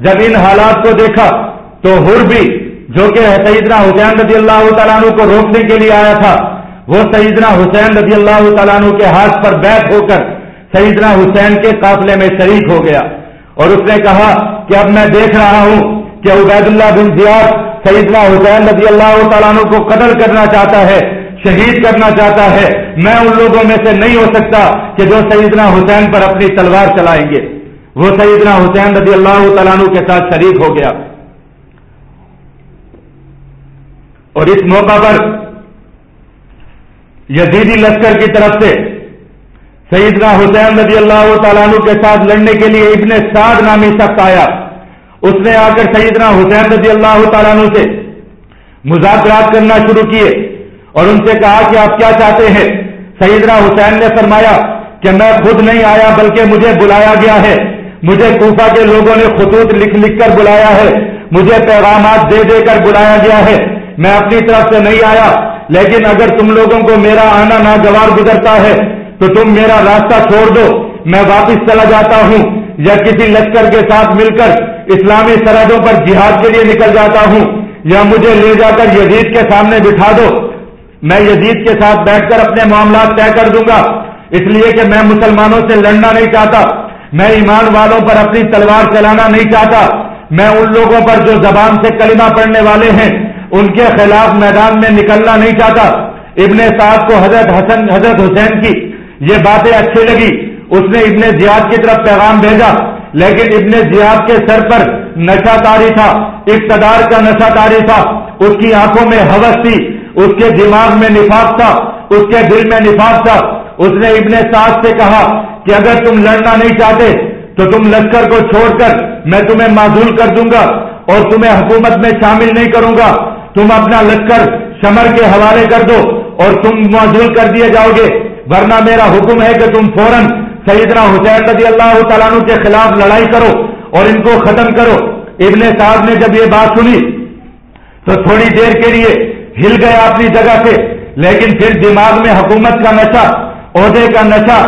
جب ان حالات کو دیکھا تو ہر بھی، جو کہ سیدنا حسین رضی اللہ تعالیٰ کو روکنے کے لیے آیا تھا وہ سیدنا حسین رضی اللہ تعالیٰ عنہ کے ہاتھ پر بیٹھ ہو کر سیدنا حسین کے قافلے میں شریک ہو گیا اور اس نے کہا کہ اب میں دیکھ رہا ہوں کہ عبید اللہ بن زیاد سیدنا حسین رضی اللہ تعالیٰ عنہ کو قتل کرنا چاہتا ہے، شہید کرنا چاہتا ہے۔ میں ان لوگوں میں سے نہیں ہو سکتا کہ جو سیدنا حسین پر اپنی تلوار چلائیں گے۔ وہ سیدنا حسین رضی اللہ تعالیٰ عنہ کے ساتھ شریک ہو گیا۔ اور اس موقع پر یزیدی لشکر کی طرف سے سیدنا حسین رضی اللہ تعالیٰ عنہ کے ساتھ لڑنے کے لیے ابن سعد نامی شخص آیا۔ اس نے آ کر سیدنا حسین رضی اللہ تعالیٰ عنہ سے مذاکرات کرنا شروع کیے اور ان سے کہا کہ آپ کیا چاہتے ہیں؟ سیدنا حسین نے فرمایا کہ میں خود نہیں آیا بلکہ مجھے بلایا گیا ہے۔ مجھے کوفہ کے لوگوں نے خطوط لکھ لکھ کر بلایا ہے۔ مجھے پیغامات دے دے کر بلایا گیا ہے۔ میں اپنی طرف سے نہیں آیا، لیکن اگر تم لوگوں کو میرا آنا ناگوار گزرتا ہے، تو تم میرا راستہ چھوڑ دو۔ میں واپس چلا جاتا ہوں یا کسی لشکر کے ساتھ مل کر اسلامی سرحدوں پر جہاد کے لیے نکل جاتا ہوں، یا مجھے لے جا کر یزید کے سامنے بٹھا دو۔ میں یزید کے ساتھ بیٹھ کر اپنے معاملات طے کر دوں گا۔ اس لیے کہ میں مسلمانوں سے لڑنا نہیں چاہتا۔ میں ایمان والوں پر اپنی تلوار چلانا نہیں چاہتا۔ میں ان لوگوں پر جو زبان سے کلمہ پڑھنے والے ہیں ان کے خلاف میدان میں نکلنا نہیں چاہتا۔ ابن صاحب کو حضرت حسن، حضرت حسین کی یہ باتیں اچھی لگی۔ اس نے ابن زیاد کی طرف پیغام بھیجا۔ لیکن ابن زیاد کے سر پر نشہ تاری تھا، اقتدار کا نشہ تاری تھا۔ اس کی آنکھوں میں حوث تھی، اس کے دماغ میں نفاق تھا، اس کے دل میں نفاق تھا۔ اس نے ابن ساس سے کہا کہ اگر تم لڑنا نہیں چاہتے تو تم لشکر کو چھوڑ کر میں تمہیں معذول کر دوں گا اور تمہیں حکومت میں شامل نہیں کروں گا۔ تم اپنا لشکر شمر کے حوالے کر دو اور تم معذول کر دیے جاؤ گے۔ ورنہ میرا حکم ہے کہ تم فوراً سیدنا حسین رضی اللہ تعالیٰ کے خلاف لڑائی کرو اور ان کو ختم کرو۔ ابن صاحب نے جب یہ بات سنی تو تھوڑی دیر کے لیے ہل گیا اپنی جگہ سے، لیکن پھر دماغ میں حکومت کا نشہ، عہدے کا نشہ،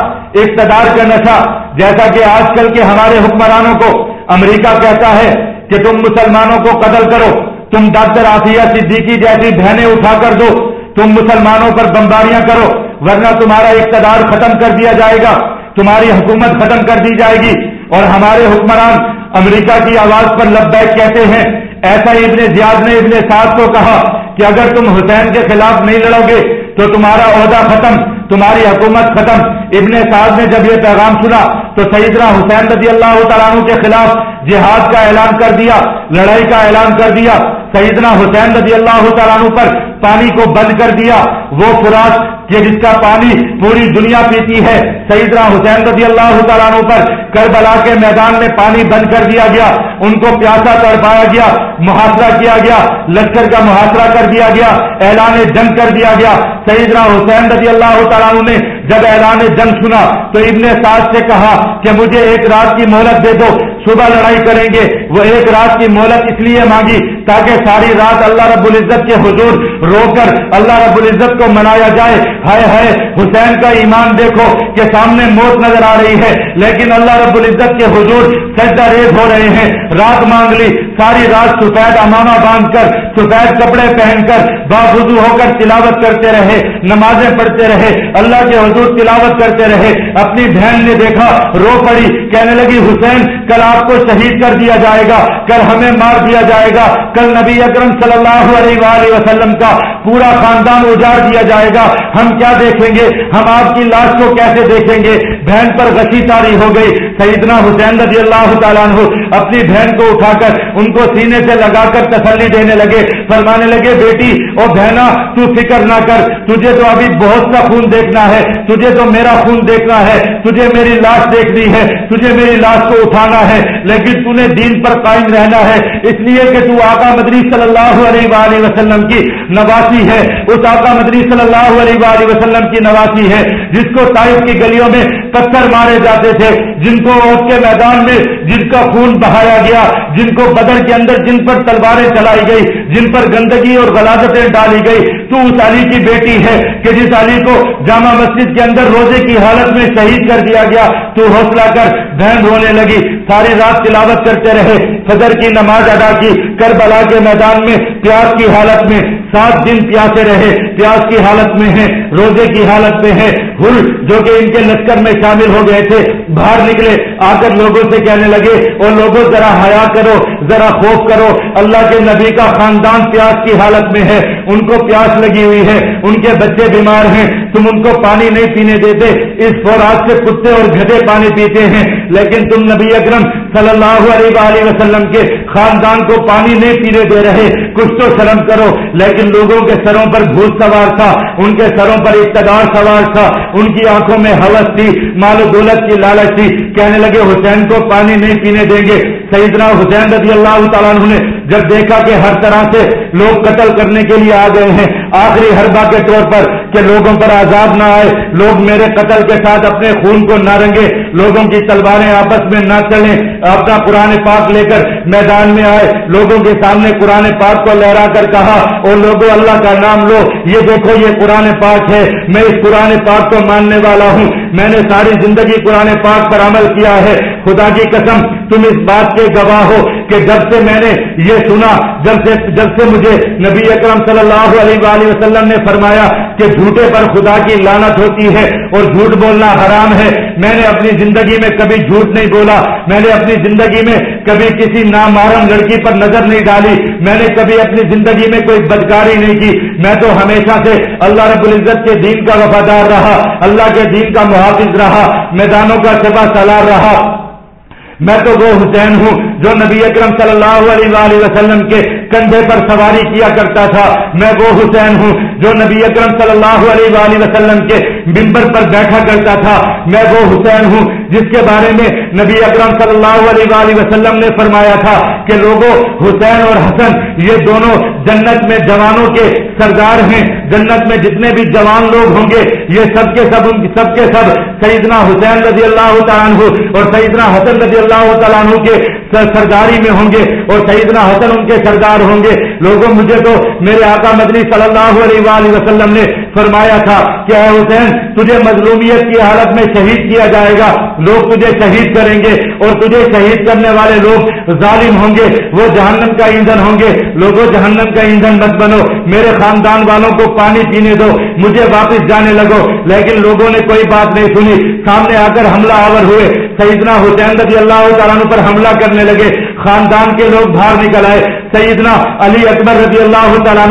اقتدار کا نشہ، جیسا کہ آج کل کے ہمارے حکمرانوں کو امریکہ کہتا ہے کہ تم مسلمانوں کو قتل کرو۔ تم ڈاکٹر آفیہ صدیقی جیسی بہنیں اٹھا کر دو، تم مسلمانوں پر بمباریاں کرو، ورنہ تمہارا اقتدار ختم کر دیا جائے گا، تمہاری حکومت ختم کر دی جائے گی۔ اور ہمارے حکمران امریکہ کی آواز پر لبیک کہتے ہیں، ایسا ہی ابن زیاد نے ابن سعد کو کہا کہ اگر تم حسین کے خلاف نہیں لڑو گے تو تمہارا عہدہ ختم، تمہاری حکومت ختم۔ ابن سعد نے جب یہ پیغام سنا تو سیدنا حسین رضی اللہ تعالیٰ کے خلاف جہاد کا اعلان کر دیا، لڑائی کا اعلان کر دیا۔ سیدنا حسین رضی اللہ تعالیٰ پر پانی کو بند کر دیا۔ وہ فراق کہ جس کا پانی پوری دنیا پیتی ہے۔ سیدنا حسین رضی اللہ تعالیٰ پر کربلا کے میدان میں پانی بند کر دیا گیا۔ ان کو پیاسا کر پایا گیا، محاصرہ کیا گیا، لشکر کا محاصرہ کر دیا گیا، اعلان جنگ کر دیا گیا۔ سیدنا حسین رضی اللہ تعالیٰ نے جب اعلان جنگ سنا تو ابن ساز سے کہا کہ مجھے ایک رات کی مہلت دے دو، صبح لڑائی کریں گے، وہ ایک رات کی مہلت اس لیے مانگی تاکہ ساری رات اللہ رب العزت کے حضور رو کر اللہ رب العزت کو منایا جائے۔ ہائے ہائے، حسین کا ایمان دیکھو کہ سامنے موت نظر آ رہی ہے، لیکن اللہ رب العزت کے حضور سجدہ ریز ہو رہے ہیں۔ رات مانگ لی، ساری رات سفید امامہ باندھ کر، سفید کپڑے پہن کر، باوضو ہو کر تلاوت کرتے رہے، نمازیں پڑھتے رہے، اللہ کے حضور تلاوت کرتے رہے۔ اپنی بہن نے دیکھا، رو پڑی، کہنے لگی، حسین، کل آپ کو شہید کر دیا جائے گا، کل ہمیں مار دیا جائے گا۔ کل نبی اکرم صلی اللہ علیہ وآلہ وسلم کا پورا خاندان اجاڑ دیا جائے گا۔ ہم کیا دیکھیں گے؟ ہم آپ کی لاش کو کیسے دیکھیں گے؟ بہن پر غشی تاری ہو گئی۔ سیدنا حسین رضی اللہ تعالیٰ عنہ اپنی بہن کو اٹھا کر ان کو سینے سے لگا کر تسلی دینے لگے، فرمانے لگے، بیٹی اور بہنا، تو فکر نہ کر، تجھے تو ابھی بہت سا خون دیکھنا ہے، تجھے تو میرا خون دیکھنا ہے، تجھے میری لاش دیکھنی ہے، تجھے میری لاش کو اٹھانا ہے، لیکن تو نے دین پر قائم رہنا ہے، اس لیے کہ تو آقا مدری صلی اللہ علیہ وآلہ وسلم کی نواسی ہے، اس آقا مدری صلی اللہ علیہ وآلہ وسلم کی نواسی ہے، جس کو تائف کی گلیوں میں پتھر مارے جاتے تھے جن کو کے میدان میں جن کا خون بہایا گیا، جن کو بدر کے اندر جن پر تلواریں چلائی گئی، جن پر گندگی اور غلازتیں ڈالی گئی، تو اس علی کی بیٹی ہے کہ جس علی کو جامع مسجد کے اندر روزے کی حالت میں شہید کر دیا گیا، تو حوصلہ کر بہن رونے لگی۔ ساری رات تلاوت کرتے رہے، فجر کی نماز ادا کی، کربلا کے میدان میں پیاس کی حالت میں سات دن پیاسے رہے، پیاس کی حالت میں ہیں، روزے کی حالت میں ہے ہل جو کہ ان کے لشکر میں شامل ہو گئے تھے، باہر نکلے، آ کر لوگوں سے کہنے لگے، اور لوگوں، ذرا حیا کرو، ذرا خوف کرو۔ اللہ کے نبی کا خاندان پیاس کی حالت میں ہے۔ ان کو پیاس لگی ہوئی ہے، ان کے بچے بیمار ہیں، تم ان کو پانی نہیں پینے دیتے، اس فوراج سے کتے اور گھٹے پانی پیتے ہیں۔ لیکن تم نبی اکرم صلی اللہ علیہ وسلم کے خاندان کو پانی نہیں پینے دے رہے، کچھ تو شرم کرو۔ لیکن لوگوں کے سروں پر بھوت سوار تھا، ان کے سروں پر اقتدار سوار تھا، ان کی آنکھوں میں حوث تھی۔ مال و دولت کی لالچ تھی۔ کہنے لگے، حسین کو پانی نہیں پینے دیں گے۔ سیدنا حسین رضی اللہ تعالیٰ نے جب دیکھا کہ ہر طرح سے لوگ قتل کرنے کے لیے آ گئے ہیں، آخری حربہ کے طور پر کہ لوگوں پر عذاب نہ آئے، لوگ میرے قتل کے ساتھ اپنے خون کو نہ رنگے۔ لوگوں کی تلواریں آپس میں نہ چلیں، اپنا قرآن پاک لے کر میدان میں آئے۔ لوگوں کے سامنے قرآن پاک کو لہرا کر کہا اور لوگوں اللہ کا نام لو۔ یہ دیکھو، یہ قرآن پاک ہے۔ میں اس قرآن پاک کو ماننے والا ہوں۔ میں نے ساری زندگی قرآن پاک پر عمل کیا ہے۔ خدا کی قسم، تم اس بات کے گواہ ہو۔ کہ جب سے میں نے یہ سنا، جب سے جب سے مجھے نبی اکرم صلی اللہ علیہ وآلہ وسلم نے فرمایا کہ جھوٹے پر خدا کی لانت ہوتی ہے اور جھوٹ بولنا حرام ہے، میں نے اپنی زندگی میں کبھی جھوٹ نہیں بولا، میں نے اپنی زندگی میں کبھی کسی نامارم لڑکی پر نظر نہیں ڈالی، میں نے کبھی اپنی زندگی میں کوئی بدکاری نہیں کی۔ میں تو ہمیشہ سے اللہ رب العزت کے دین کا وفادار رہا، اللہ کے دین کا محافظ رہا، میدانوں کا سبا سالار رہا۔ میں تو وہ حسین ہوں جو نبی اکرم صلی اللہ علیہ وآلہ وسلم کے کندھے پر سواری کیا کرتا تھا، میں وہ حسین ہوں جو نبی اکرم صلی اللہ علیہ وآلہ وسلم کے ممبر پر بیٹھا کرتا تھا۔ میں وہ حسین ہوں جس کے بارے میں نبی اکرم صلی اللہ علیہ وآلہ وسلم نے فرمایا تھا کہ لوگوں، حسین اور حسن، یہ دونوں جنت میں جوانوں کے سردار ہیں۔ جنت میں جتنے بھی جوان لوگ ہوں گے، یہ سب کے سب سب کے سب سیدنا حسین رضی اللہ تعالیٰ اور سیدنا حسن رضی اللہ تعالیٰ عنہ کے سرداری میں ہوں گے اور سیدنا حسن ان کے سردار ہوں گے۔ لوگوں، مجھے تو میرے آقا مدنی صلی اللہ علیہ وآلہ وسلم نے فرمایا تھا کہ اے حسین، تجھے مظلومیت کی حالت میں شہید کیا جائے گا۔ لوگ تجھے شہید کریں گے اور تجھے شہید کرنے والے لوگ ظالم ہوں گے، وہ جہنم کا ایندھن ہوں گے۔ لوگوں، جہنم کا ایندھن مت بنو، میرے خاندان والوں کو پانی پینے دو، مجھے واپس جانے لگو۔ لیکن لوگوں نے کوئی بات نہیں سنی۔ سامنے آ کر حملہ آور ہوئے۔ سیدنا حسین رضی اللہ تعالیٰ پر حملہ کرنے لگے۔ خاندان کے لوگ باہر نکل آئے۔ سیدنا علی اکبر رضی اللہ تعالیٰ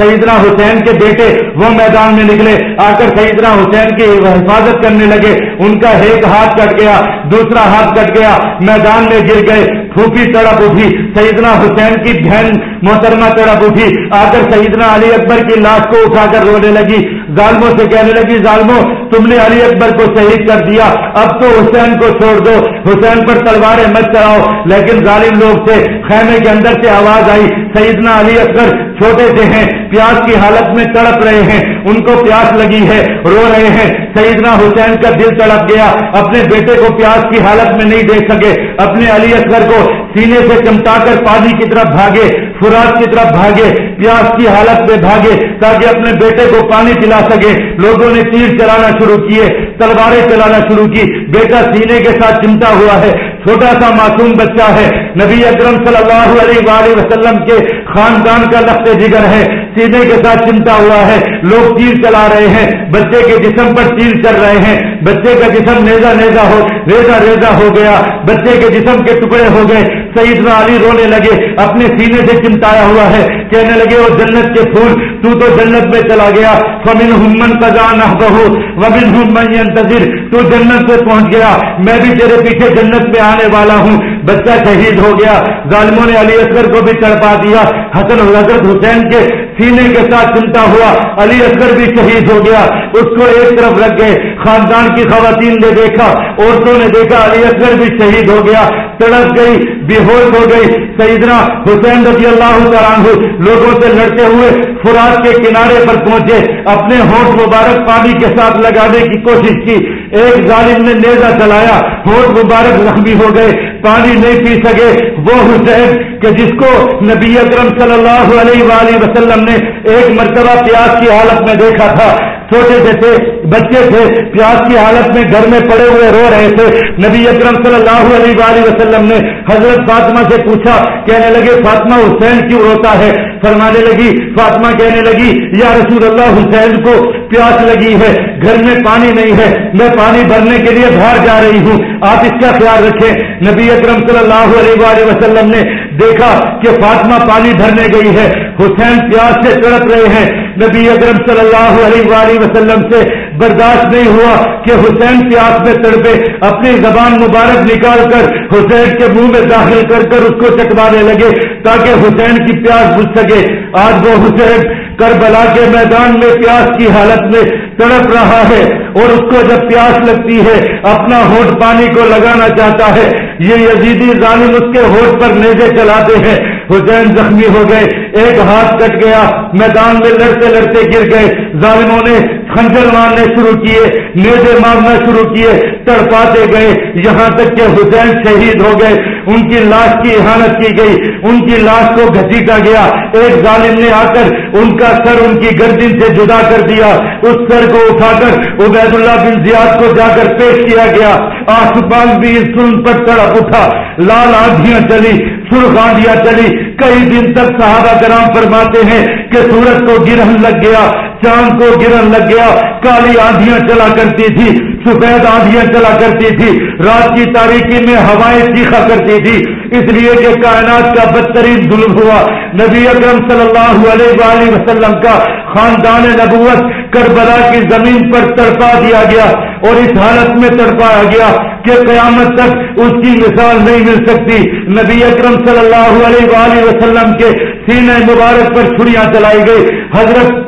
سیدنا حسین کے بیٹے وہ میدان میں نکلے۔ آ کر سیدنا حسین کی حفاظت کرنے لگے۔ ان کا ایک ہاتھ کٹ گیا، دوسرا ہاتھ کٹ گیا۔ میدان میں گر گئے۔ پھوپھی تڑپ اٹھی، سیدنا حسین کی بہن محترمہ تڑپ اٹھی، آ کر سیدنا علی اکبر کی لاش کو اٹھا کر رونے لگی۔ ظالموں سے کہنے لگی ظالموں تم نے علی اکبر کو شہید کر دیا. اب تو حسین کو چھوڑ دو. حسین پر تلواریں مت چلاؤ. لیکن ظالم لوگ سے خیمے کے اندر سے آواز آئی، سیدنا علی اکبر چھوٹے سے ہیں. پیاس کی حالت میں تڑپ رہے ہیں. ان کو پیاس لگی ہے. رو رہے ہیں. سیدنا حسین کا دل تڑپ گیا. اپنے بیٹے کو پیاس کی حالت میں نہیں دیکھ سکے. اپنے علی اصغر کو سینے سے چمٹا کر پانی کی طرف بھاگے. خوراک کی طرف بھاگے، پیاس کی حالت میں بھاگے تاکہ اپنے بیٹے کو پانی پلا سکے۔ لوگوں نے تیر چلانا شروع کیے، تلواریں چلانا شروع کی۔ بیٹا سینے کے ساتھ چمٹا ہوا ہے، چھوٹا سا معصوم بچہ ہے۔ نبی اکرم صلی اللہ علیہ وآلہ وسلم کے خاندان کا لفظ جگر ہے۔ سینے کے ساتھ چمٹا ہوا ہے، لوگ تیر چلا رہے ہیں۔ بچے کے جسم پر تیر چل رہے ہیں۔ بچے کا جسم نیزا نیزا ہو ریزا ریزا ہو گیا۔ بچے کے جسم کے ٹکڑے ہو گئے۔ سیدنا علی رونے لگے، اپنے سینے سے چمٹایا ہوا ہے۔ کہنے لگے وہ جنت کے پھول، تو تو جنت میں چلا گیا۔ فمن ہمن نہ بہو ومن ہمن ینتظر، تو جنت سے پہنچ گیا۔ میں بھی تیرے پیچھے جنت میں آنے والا ہوں۔ بچہ شہید ہو گیا۔ ظالموں نے علی اصغر کو بھی تڑپا دیا۔ حسن حضرت حسین کے سینے کے ساتھ چمٹا ہوا۔ علی اصغر بھی شہید ہو گیا۔ اس کو ایک طرف رکھ گئے۔ خاندان کی خواتین نے دیکھا، عورتوں نے دیکھا، علی اصغر بھی شہید ہو گیا۔ تڑپ گئی۔ بے ہوش ہو گئی سیدنا حسین رضی اللہ تعالیٰ لوگوں سے لڑتے ہوئے فرات کے کنارے پر پہنچے، اپنے ہوٹ مبارک پانی کے ساتھ لگانے کی کوشش کی۔ ایک ظالم نے نیزا چلایا ہوٹ مبارک زخمی ہو گئے، پانی نہیں پی سکے۔ وہ حسین کہ جس کو نبی اکرم صلی اللہ علیہ وآلہ وسلم نے ایک مرتبہ پیاس کی حالت میں دیکھا تھا چھوٹے سے تھے، بچے تھے، پیاس کی حالت میں گھر میں پڑے ہوئے رو رہے تھے۔ نبی اکرم صلی اللہ علیہ وآلہ وسلم نے حضرت فاطمہ سے پوچھا، کہنے لگے، فاطمہ حسین کیوں روتا ہے؟ فرمانے لگی، فاطمہ کہنے لگی، یا رسول اللہ، حسین کو پیاس لگی ہے، گھر میں پانی نہیں ہے، میں پانی بھرنے کے لیے باہر جا رہی ہوں، آپ اس کا خیال رکھیں۔ نبی اکرم صلی اللہ علیہ وآلہ وسلم نے دیکھا کہ فاطمہ پانی بھرنے گئی ہے، حسین پیاس سے تڑپ رہے ہیں۔ نبی اکرم صلی اللہ علیہ وآلہ وسلم سے برداشت نہیں ہوا کہ حسین پیاس میں تڑپے، اپنی زبان مبارک نکال کر حسین کے منہ میں داخل کر کر اس کو چٹوانے لگے تاکہ حسین کی پیاس بجھ سکے۔ آج وہ حسین کربلا کے میدان میں پیاس کی حالت میں تڑپ رہا ہے اور اس کو جب پیاس لگتی ہے، اپنا ہوٹ پانی کو لگانا چاہتا ہے۔ یہ یزیدی ظالم اس کے ہوٹ پر نیزے چلاتے ہیں۔ حسین زخمی ہو گئے، ایک ہاتھ کٹ گیا، میدان میں لڑتے لڑتے گر گئے۔ ظالموں نے خنجر مارنے شروع کیے، نیزے مارنا شروع کیے، تڑپاتے گئے۔ یہاں تک کہ حسین شہید ہو گئے، ان کی لاش کی احانت کی گئی، ان کی لاش کو گھسیٹا گیا۔ ایک ظالم نے آ کر ان کا سر ان کی گردن سے جدا کر دیا۔ اس سر کو اٹھا کر عبید اللہ بن زیاد کو جا کر پیش کیا گیا۔ آسمان بھی سن پر تڑپ اٹھا۔ لال آندیاں چلی۔ سرخ آندیاں چلی۔ کئی دن تک صحابہ کرام فرماتے ہیں کہ سورج کو گرہن لگ گیا، چاند کو گرہن لگ گیا، کالی آندیاں چلا کرتی تھی، سفید آندیاں چلا کرتی تھی، رات کی تاریخی میں ہوائیں چیخا کرتی تھی۔ اس لیے کہ کائنات کا بدترین ظلم ہوا۔ نبی اکرم صلی اللہ علیہ وآلہ وسلم کا خاندان نبوت کربلا کی زمین پر تڑپا دیا گیا اور اس حالت میں تڑپایا گیا کہ قیامت تک اس کی مثال نہیں مل سکتی۔ نبی اکرم صلی اللہ علیہ وآلہ وسلم کے سینے مبارک پر چھڑیاں چلائی گئی۔ حضرت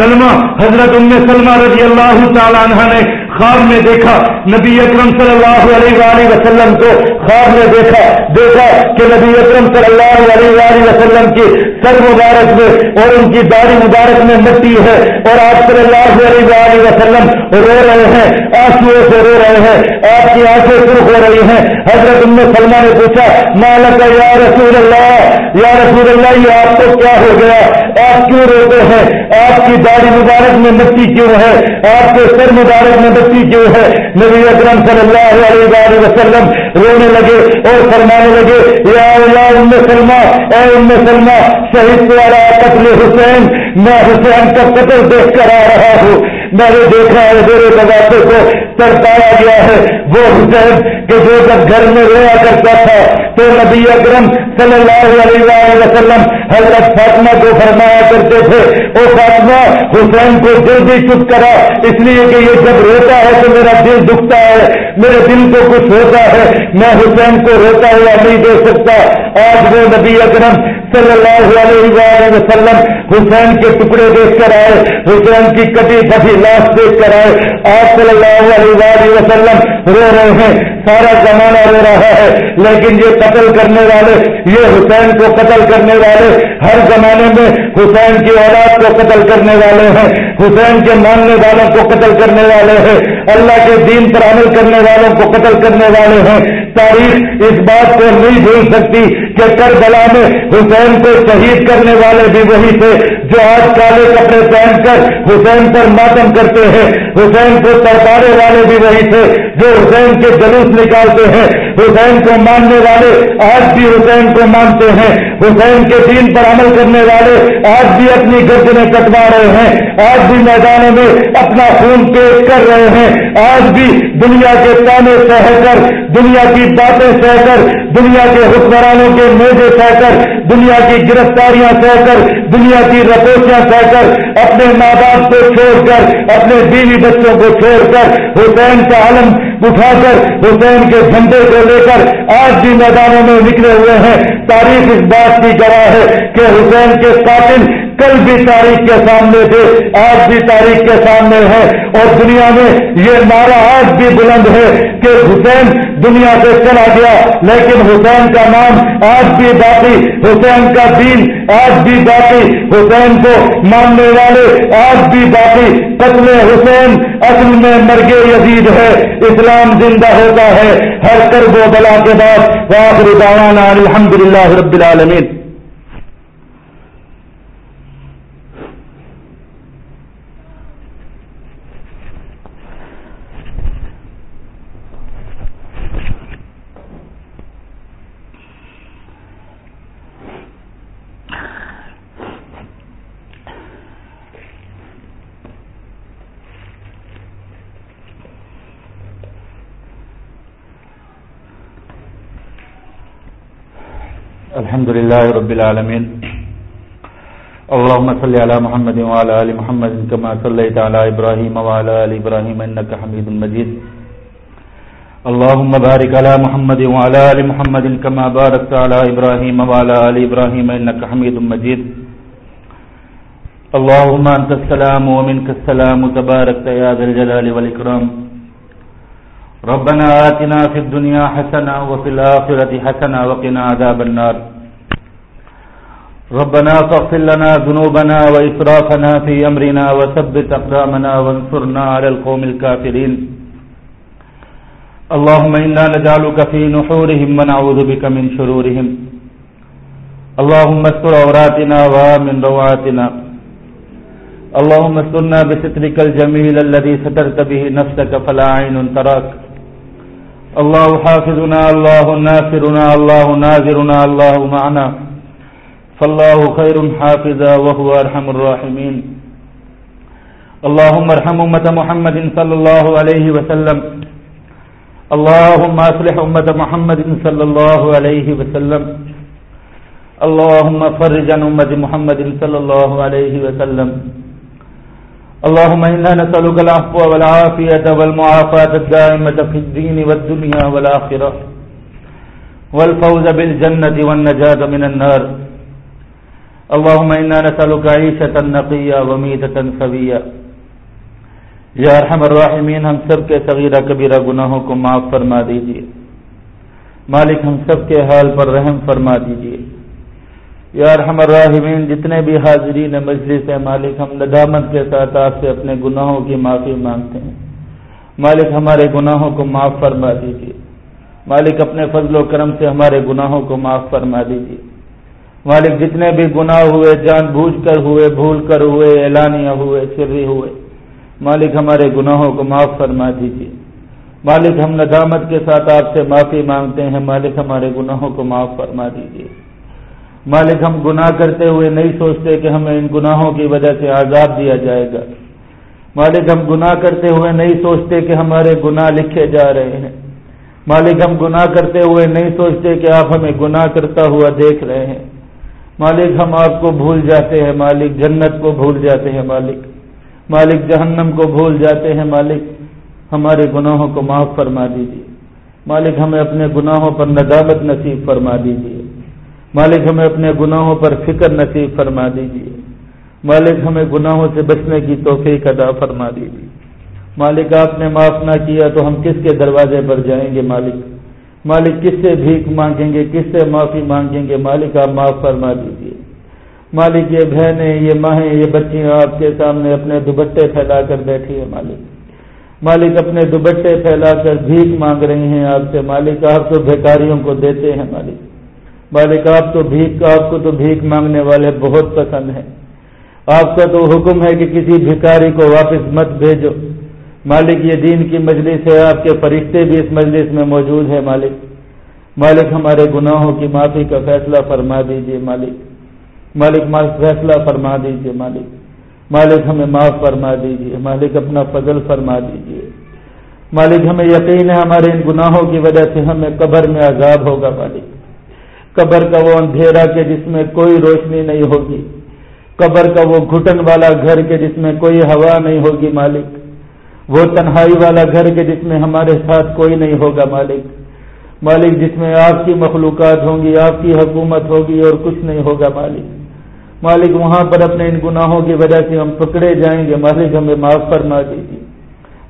سلمہ، حضرت ام سلمہ رضی اللہ تعالیٰ عنہ نے خواب میں دیکھا نبی اکرم صلی اللہ علیہ وآلہ وسلم کو خواب میں دیکھا دیکھا کہ نبی اکرم صلی اللہ علیہ وآلہ وسلم کی سر مبارک میں اور ان کی داڑھی مبارک میں مٹی ہے اور آپ صلی اللہ علیہ وآلہ وسلم رو رہے ہیں آنسو سے رو رہے ہیں، آپ کی آنکھیں سرخ ہو رہی ہیں۔ حضرت ام سلمہ نے پوچھا مالک یا رسول اللہ؟ یا رسول اللہ، یہ آپ کو کیا ہو گیا؟ آپ کیوں روتے ہیں؟ آپ کی داڑھی مبارک میں مٹی کیوں ہے؟ آپ کے سر مبارک میں جو ہے، نبی اکرم صلی اللہ علیہ وسلم رونے لگے اور فرمانے لگے، یا اللہ ام سلمہ، اے ام سلمہ، شہید والا قتل حسین، میں حسین کا قتل دیکھ کر آ رہا ہوں۔ میں نے دیکھا ہے، میرے بغاتے کو تڑپایا گیا ہے۔ وہ حسین کہ جو جب گھر میں رویا کرتا تھا تو نبی اکرم صلی اللہ علیہ وسلم حضرت فاطمہ کو فرمایا کرتے تھے وہ فاطمہ، حسین کو جلدی چپ کرا، اس لیے کہ یہ جب روتا ہے تو میرا دل دکھتا ہے، میرے دل کو کچھ ہوتا ہے، میں حسین کو روتا ہوا نہیں دے سکتا۔ آج وہ نبی اکرم صلی اللہ علیہ وسلم حسین کے ٹکڑے دیکھ کر آئے، حسین کی کٹی بٹی لاش دیکھ کر آئے۔ آپ صلی اللہ علیہ علیہ وسلم رو رہے ہیں۔ سارا زمانہ رو رہا ہے۔ لیکن یہ قتل کرنے والے، یہ حسین کو قتل کرنے والے، ہر زمانے میں حسین کی اولاد کو قتل کرنے والے ہیں۔ حسین کے ماننے والوں کو قتل کرنے والے ہیں۔ اللہ کے دین پر عمل کرنے والوں کو قتل کرنے والے ہیں۔ تاریخ اس بات کو نہیں بھول سکتی کہ کربلا میں حسین کو شہید کرنے والے بھی وہی تھے جو آج کالے کپڑے پہن کر حسین پر ماتم کرتے ہیں۔ حسین کو ترپانے والے بھی وہی تھے جو حسین کے جلوس نکالتے ہیں، حسین کو ماننے والے آج بھی حسین کو مانتے ہیں۔ حسین کے دین پر عمل کرنے والے آج بھی اپنی گردنیں کٹوا رہے ہیں۔ آج بھی میدانوں میں اپنا خون پیش کر رہے ہیں۔ آج بھی دنیا کے تانے سہ کر، دنیا کی باتیں سہ کر، دنیا کے حکمرانوں کے میزے سہ کر، دنیا کی گرفتاریاں سہ کر، دنیا کی رپوسیاں سہ کر، اپنے ماں باپ کو چھوڑ کر، اپنے بیوی بچوں کو چھوڑ کر، حسین کا علم اٹھا کر حسین کے جھنڈے کو لے کر آج بھی میدانوں میں نکلے ہوئے ہیں۔ تاریخ اس بات کی گواہ ہے کہ حسین کے قاتل کل بھی تاریخ کے سامنے تھے، آج بھی تاریخ کے سامنے ہے اور دنیا میں یہ نعرہ آج بھی بلند ہے کہ حسین دنیا سے چلا گیا، لیکن حسین کا نام آج بھی باقی، حسین کا دین آج بھی باقی، حسین کو ماننے والے آج بھی باقی۔ قتل حسین اصل میں مرگ یزید ہے، اسلام زندہ ہوتا ہے۔ ہر کرب و بلا کے بعد دعوانا الحمد للہ رب العالمین۔ لله رب العالمين. اللهم صل على محمد وعلى آل محمد كما صليت على إبراهيم وعلى آل إبراهيم إنك حميد مجيد. اللهم بارك على محمد وعلى آل محمد كما باركت على إبراهيم وعلى آل إبراهيم إنك حميد مجيد. اللهم أنت السلام ومنك السلام تباركت يا ذا الجلال والإكرام. ربنا آتنا في الدنيا حسنة وفي الآخرة حسنة وقنا عذاب النار. ربنا فاغفر لنا ذنوبنا وإسرافنا في أمرنا وثبت أقدامنا وانصرنا على القوم الكافرين. اللهم إنا نجعلك في نحورهم ونعوذ بك من شرورهم. اللهم استر عوراتنا وآمن رواتنا اللهم استرنا بسترك الجميل الذي سترت به نفسك فلا عين تراك. الله حافظنا، الله ناصرنا، الله ناظرنا، الله معنا. فالله خير حافظا وهو أرحم الراحمين اللهم ارحم أمة محمد صلى الله عليه وسلم. اللهم أصلح أمة محمد صلى الله عليه وسلم. اللهم فرج عن أمة محمد صلى الله عليه وسلم. اللهم إنا نسألك العفو والعافية والمعافاة الدائمة في الدين والدنيا والآخرة والفوز بالجنة والنجاة من النار. اللهم إنا نسألك عيشة نقية وميتة سوية یا ارحم الراحمین، ہم سب کے صغیرہ کبیرہ گناہوں کو معاف فرما دیجیے مالک، ہم سب کے حال پر رحم فرما دیجیے یا ارحم الراحمین، جتنے بھی حاضرین مجلس ہیں، مالک، ہم ندامت کے ساتھ آپ سے اپنے گناہوں کی معافی مانگتے ہیں. مالک، ہمارے گناہوں کو معاف فرما دیجیے مالک، اپنے فضل و کرم سے ہمارے گناہوں کو معاف فرما دیجیے مالک جتنے بھی گناہ ہوئے، جان بوجھ کر ہوئے، بھول کر ہوئے، اعلانیہ ہوئے سری ہوئے، مالک ہمارے گناہوں کو معاف فرما دیجیے مالک ہم ندامت کے ساتھ آپ سے معافی مانگتے ہیں، مالک ہمارے گناہوں کو معاف فرما دیجیے مالک ہم گناہ کرتے ہوئے نہیں سوچتے کہ ہمیں ان گناہوں کی وجہ سے عذاب دیا جائے گا۔ مالک ہم گناہ کرتے ہوئے نہیں سوچتے کہ ہمارے گناہ لکھے جا رہے ہیں۔ مالک ہم گناہ کرتے ہوئے نہیں سوچتے کہ آپ ہمیں گناہ کرتا ہوا دیکھ رہے ہیں۔ مالک ہم آپ کو بھول جاتے ہیں، مالک جنت کو بھول جاتے ہیں، مالک۔ مالک جہنم کو بھول جاتے ہیں، مالک۔ ہمارے گناہوں کو معاف فرما دیجیے مالک ہمیں اپنے گناہوں پر ندامت نصیب فرما دیجیے مالک ہمیں اپنے گناہوں پر فکر نصیب فرما دیجیے مالک ہمیں گناہوں سے بچنے کی توفیق ادا فرما دیجیے مالک، آپ نے معاف نہ کیا تو ہم کس کے دروازے پر جائیں گے، مالک؟ مالک کس سے بھیک مانگیں گے، کس سے معافی مانگیں گے؟ مالک آپ معاف فرما دیجیے مالک یہ بہنیں، یہ ماہیں، یہ بچیاں آپ کے سامنے اپنے دوبٹے پھیلا کر بیٹھی ہے مالک۔ مالک اپنے دوبٹے پھیلا کر بھیک مانگ رہی ہیں آپ سے۔ مالک آپ تو بھیکاریوں کو دیتے ہیں مالک۔ مالک آپ تو بھیک، آپ کو تو بھیک مانگنے والے بہت پسند ہیں۔ آپ کا تو حکم ہے کہ کسی بھکاری کو واپس مت بھیجو۔ مالک یہ دین کی مجلس ہے، آپ کے فرشتے بھی اس مجلس میں موجود ہے مالک۔ مالک ہمارے گناہوں کی معافی کا فیصلہ فرما دیجیے مالک۔ مالک فیصلہ فرما دیجیے مالک۔ مالک ہمیں معاف فرما دیجیے مالک اپنا فضل فرما دیجیے مالک ہمیں یقین ہے ہمارے ان گناہوں کی وجہ سے ہمیں قبر میں عذاب ہوگا مالک۔ قبر کا وہ اندھیرا کے جس میں کوئی روشنی نہیں ہوگی۔ قبر کا وہ گھٹن والا گھر کے جس میں کوئی ہوا نہیں ہوگی مالک۔ وہ تنہائی والا گھر کے جس میں ہمارے ساتھ کوئی نہیں ہوگا مالک۔ مالک، جس میں آپ کی مخلوقات ہوں گی، آپ کی حکومت ہوگی اور کچھ نہیں ہوگا مالک۔ مالک، وہاں پر اپنے ان گناہوں کی وجہ سے ہم پکڑے جائیں گے۔ مالک، ہمیں معاف فرما دیجیے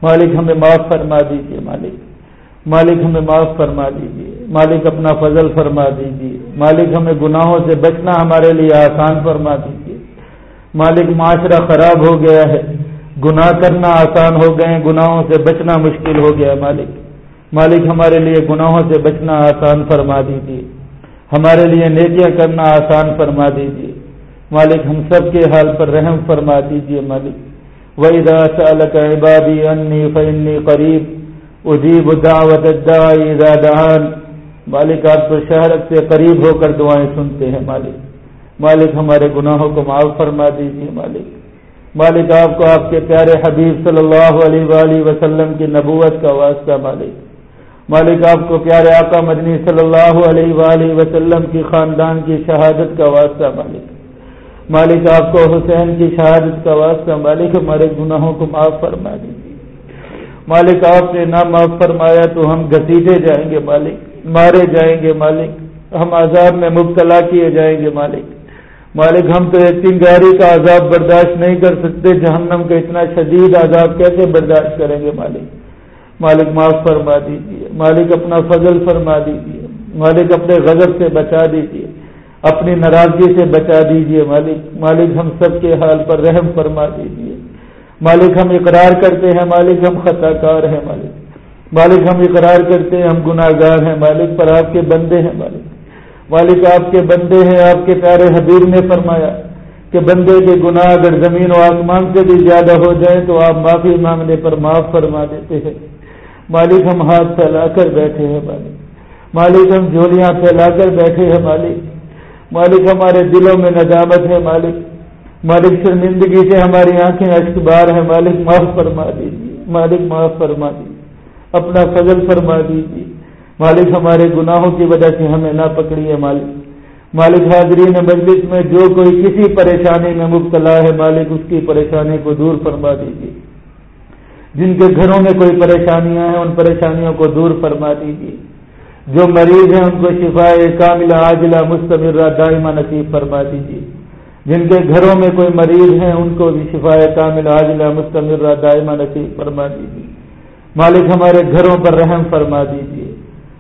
مالک، ہمیں معاف فرما دیجیے مالک مالک، ہمیں معاف فرما دیجیے مالک، اپنا فضل فرما دیجیے مالک، ہمیں گناہوں سے بچنا ہمارے لیے آسان فرما دیجیے مالک، معاشرہ خراب ہو گیا ہے۔ گناہ کرنا آسان ہو گئے، گناہوں سے بچنا مشکل ہو گیا مالک۔ مالک ہمارے لیے گناہوں سے بچنا آسان فرما دیجیے ہمارے لیے نیکیاں کرنا آسان فرما دیجیے مالک ہم سب کے حال پر رحم فرما دیجیے مالک۔ وحیدہ سالک عبادی انی فنی قریب ادیب دعوت دعان۔ مالک، آپ تو شہرت سے قریب ہو کر دعائیں سنتے ہیں مالک۔ مالک، ہمارے گناہوں کو معاف فرما دیجیے مالک۔ مالک آپ کو آپ کے پیارے حبیب صلی اللہ علیہ وآلہ وسلم کی نبوت کا واسطہ مالک۔ مالک آپ کو پیارے آقا مدنی صلی اللہ علیہ وآلہ وسلم کی خاندان کی شہادت کا واسطہ مالک۔ مالک آپ کو حسین کی شہادت کا واسطہ مالک، ہمارے گناہوں کو معاف فرما دیجیے مالک آپ نے نہ معاف فرمایا تو ہم گسیٹے جائیں گے مالک، مارے جائیں گے مالک، ہم عذاب میں مبتلا کیے جائیں گے مالک۔ مالک ہم تو ایک چنگاری کا عذاب برداشت نہیں کر سکتے، جہنم کا اتنا شدید عذاب کیسے برداشت کریں گے مالک؟ مالک معاف فرما دیجیے مالک اپنا فضل فرما دیجیے مالک اپنے غضب سے بچا دیجیے اپنی ناراضگی سے بچا دیجیے مالک مالک ہم سب کے حال پر رحم فرما دیجیے۔ مالک ہم اقرار کرتے ہیں، مالک ہم خطا کار ہیں مالک۔ مالک ہم اقرار کرتے ہیں، ہم گناہ گار ہیں مالک، پر آپ کے بندے ہیں مالک۔ مالک آپ کے بندے ہیں، آپ کے پیارے حبیب نے فرمایا کہ بندے کے گناہ اگر زمین و آسمان سے بھی زیادہ ہو جائیں تو آپ معافی مانگنے پر معاف فرما دیتے ہیں۔ مالک ہم ہاتھ پھیلا کر بیٹھے ہیں مالک۔ مالک ہم جھولیاں پھیلا کر بیٹھے ہیں مالک۔ مالک ہمارے دلوں میں ندامت ہے مالک۔ مالک شرمندگی سے ہماری آنکھیں اشک بار ہیں مالک، معاف فرما دیجیے مالک، معاف فرما دیجیے اپنا فضل فرما دیجیے مالک ہمارے گناہوں کی وجہ سے ہمیں نہ پکڑیے مالک۔ مالک حاضرین مجلس میں جو کوئی کسی پریشانی میں مبتلا ہے، مالک اس کی پریشانی کو دور فرما دیجیے۔ جن کے گھروں میں کوئی پریشانیاں ہیں، ان پریشانیوں کو دور فرما دیجیے۔ جو مریض ہیں، ان کو شفا کاملہ، عاجلہ، مستمرہ، دائمہ نصیب فرما دیجیے۔ جن کے گھروں میں کوئی مریض ہیں، ان کو بھی شفا کاملہ، عاجلہ، مستمرہ، دائمہ نصیب فرما دیجیے۔ مالک ہمارے گھروں پر رحم فرما دیجیے۔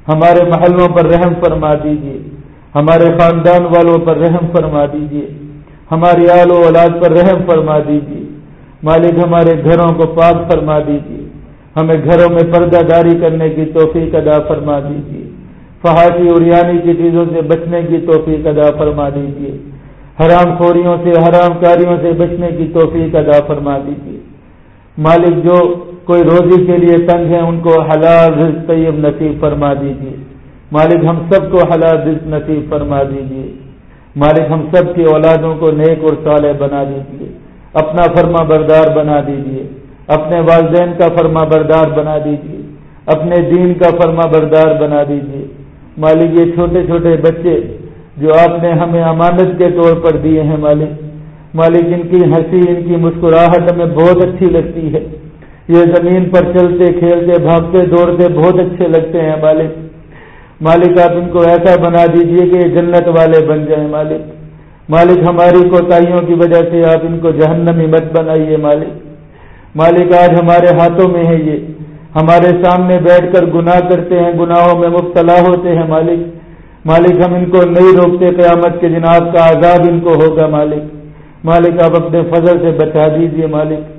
ہمارے محلوں پر رحم فرما دیجیے ہمارے خاندان والوں پر رحم فرما دیجیے ہماری آل و اولاد پر رحم فرما دیجیے مالک ہمارے گھروں کو پاک فرما دیجیے ہمیں گھروں میں پردہ داری کرنے کی توفیق ادا فرما دیجیے فحاشی اور یعنی کی چیزوں سے بچنے کی توفیق ادا فرما دیجیے حرام خوریوں سے، حرام کاریوں سے بچنے کی توفیق ادا فرما دیجیے مالک جو کوئی روزی کے لیے تنگ ہیں، ان کو حلال رزق طیب نصیب فرما دیجیے مالک ہم سب کو حلال رزق نصیب فرما دیجیے مالک ہم سب کی اولادوں کو نیک اور صالح بنا دیجیے اپنا فرما بردار بنا دیجیے اپنے والدین کا فرما بردار بنا دیجیے اپنے دین کا فرما بردار بنا دیجیے مالک، یہ چھوٹے چھوٹے بچے جو آپ نے ہمیں امانت کے طور پر دیے ہیں مالک مالک، ان کی ہنسی، ان کی مسکراہٹ ہمیں بہت اچھی لگتی ہے۔ یہ زمین پر چلتے، کھیلتے، بھاگتے، دوڑتے بہت اچھے لگتے ہیں مالک۔ مالک، آپ ان کو ایسا بنا دیجیے کہ یہ جنت والے بن جائیں مالک۔ مالک، ہماری کوتاہیوں کی وجہ سے آپ ان کو جہنمی مت بنائیے مالک۔ مالک، آج ہمارے ہاتھوں میں ہے یہ۔ ہمارے سامنے بیٹھ کر گناہ کرتے ہیں، گناہوں میں مبتلا ہوتے ہیں مالک۔ مالک، ہم ان کو نہیں روکتے، قیامت کے جناب کا عذاب ان کو ہوگا مالک۔ مالک، آپ اپنے فضل سے بچا دیجیے مالک۔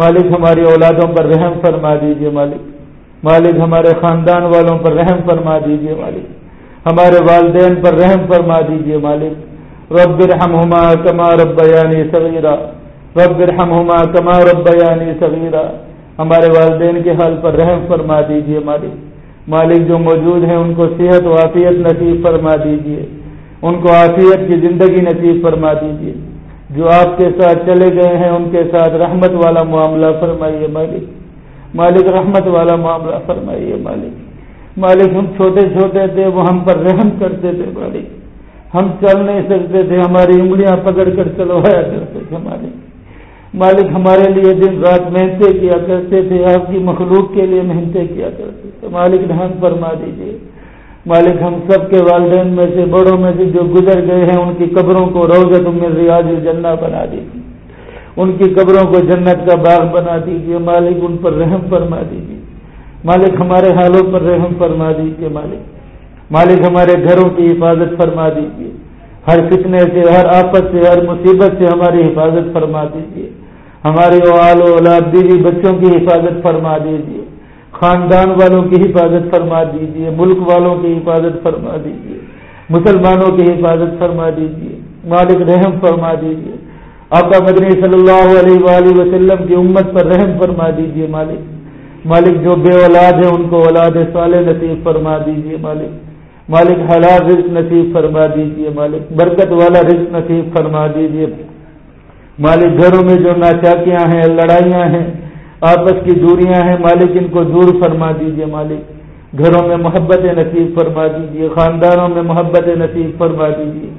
مالک ہماری اولادوں پر رحم فرما دیجیے مالک۔ مالک ہمارے خاندان والوں پر رحم فرما دیجیے مالک۔ ہمارے والدین پر رحم فرما دیجیے مالک۔ رب ہما کما رب یعنی صغیرہ رب ہما کما رب یعنی صغیرہ ہمارے والدین کے حال پر رحم فرما دیجیے مالک۔ مالک جو موجود ہیں ان کو صحت و عافیت نصیب فرما دیجیے۔ ان کو عافیت کی زندگی نصیب فرما دیجیے۔ جو آپ کے ساتھ چلے گئے ہیں، ان کے ساتھ رحمت والا معاملہ فرمائیے مالک۔ مالک، رحمت والا معاملہ فرمائیے مالک۔ مالک، ہم چھوٹے چھوٹے تھے، وہ ہم پر رحم کرتے تھے مالک۔ ہم چل نہیں سکتے تھے، ہماری انگلیاں پکڑ کر چلوایا کرتے تھے مالک۔ مالک، ہمارے لیے دن رات محنتیں کیا کرتے تھے، آپ کی مخلوق کے لیے محنتیں کیا کرتے تھے۔ مالک، رحم فرما دیجیے مالک ہم سب کے والدین میں سے بڑوں میں سے جو گزر گئے ہیں، ان کی قبروں کو روزت میں ریاض الجنہ بنا دیجیے ان کی قبروں کو جنت کا باغ بنا دیجیے مالک ان پر رحم فرما دیجیے مالک ہمارے حالوں پر رحم فرما دیجیے مالک مالک ہمارے گھروں کی حفاظت فرما دیجیے ہر فتنے سے، ہر آپت سے، ہر مصیبت سے ہماری حفاظت فرما دیجیے ہمارے اولاد اولاد، بیوی بچوں کی حفاظت فرما دیجیے خاندان والوں کی حفاظت فرما دیجیے ملک والوں کی حفاظت فرما دیجیے مسلمانوں کی حفاظت فرما دیجیے مالک رحم فرما دیجیے آقا مدنی صلی اللہ علیہ وآلہ وسلم کی امت پر رحم فرما دیجیے مالک۔ مالک جو بے اولاد ہے ان کو اولاد صالح نصیب فرما دیجیے مالک۔ مالک حلال رزق نصیب فرما دیجیے مالک۔ برکت والا رزق نصیب فرما دیجیے مالک گھروں میں جو ناچاکیاں ہیں، لڑائیاں ہیں آپس کی دوریاں ہیں، مالک ان کو دور فرما دیجیے مالک۔ گھروں میں محبت نصیب فرما دیجیے، خاندانوں میں محبت نصیب فرما دیجیے۔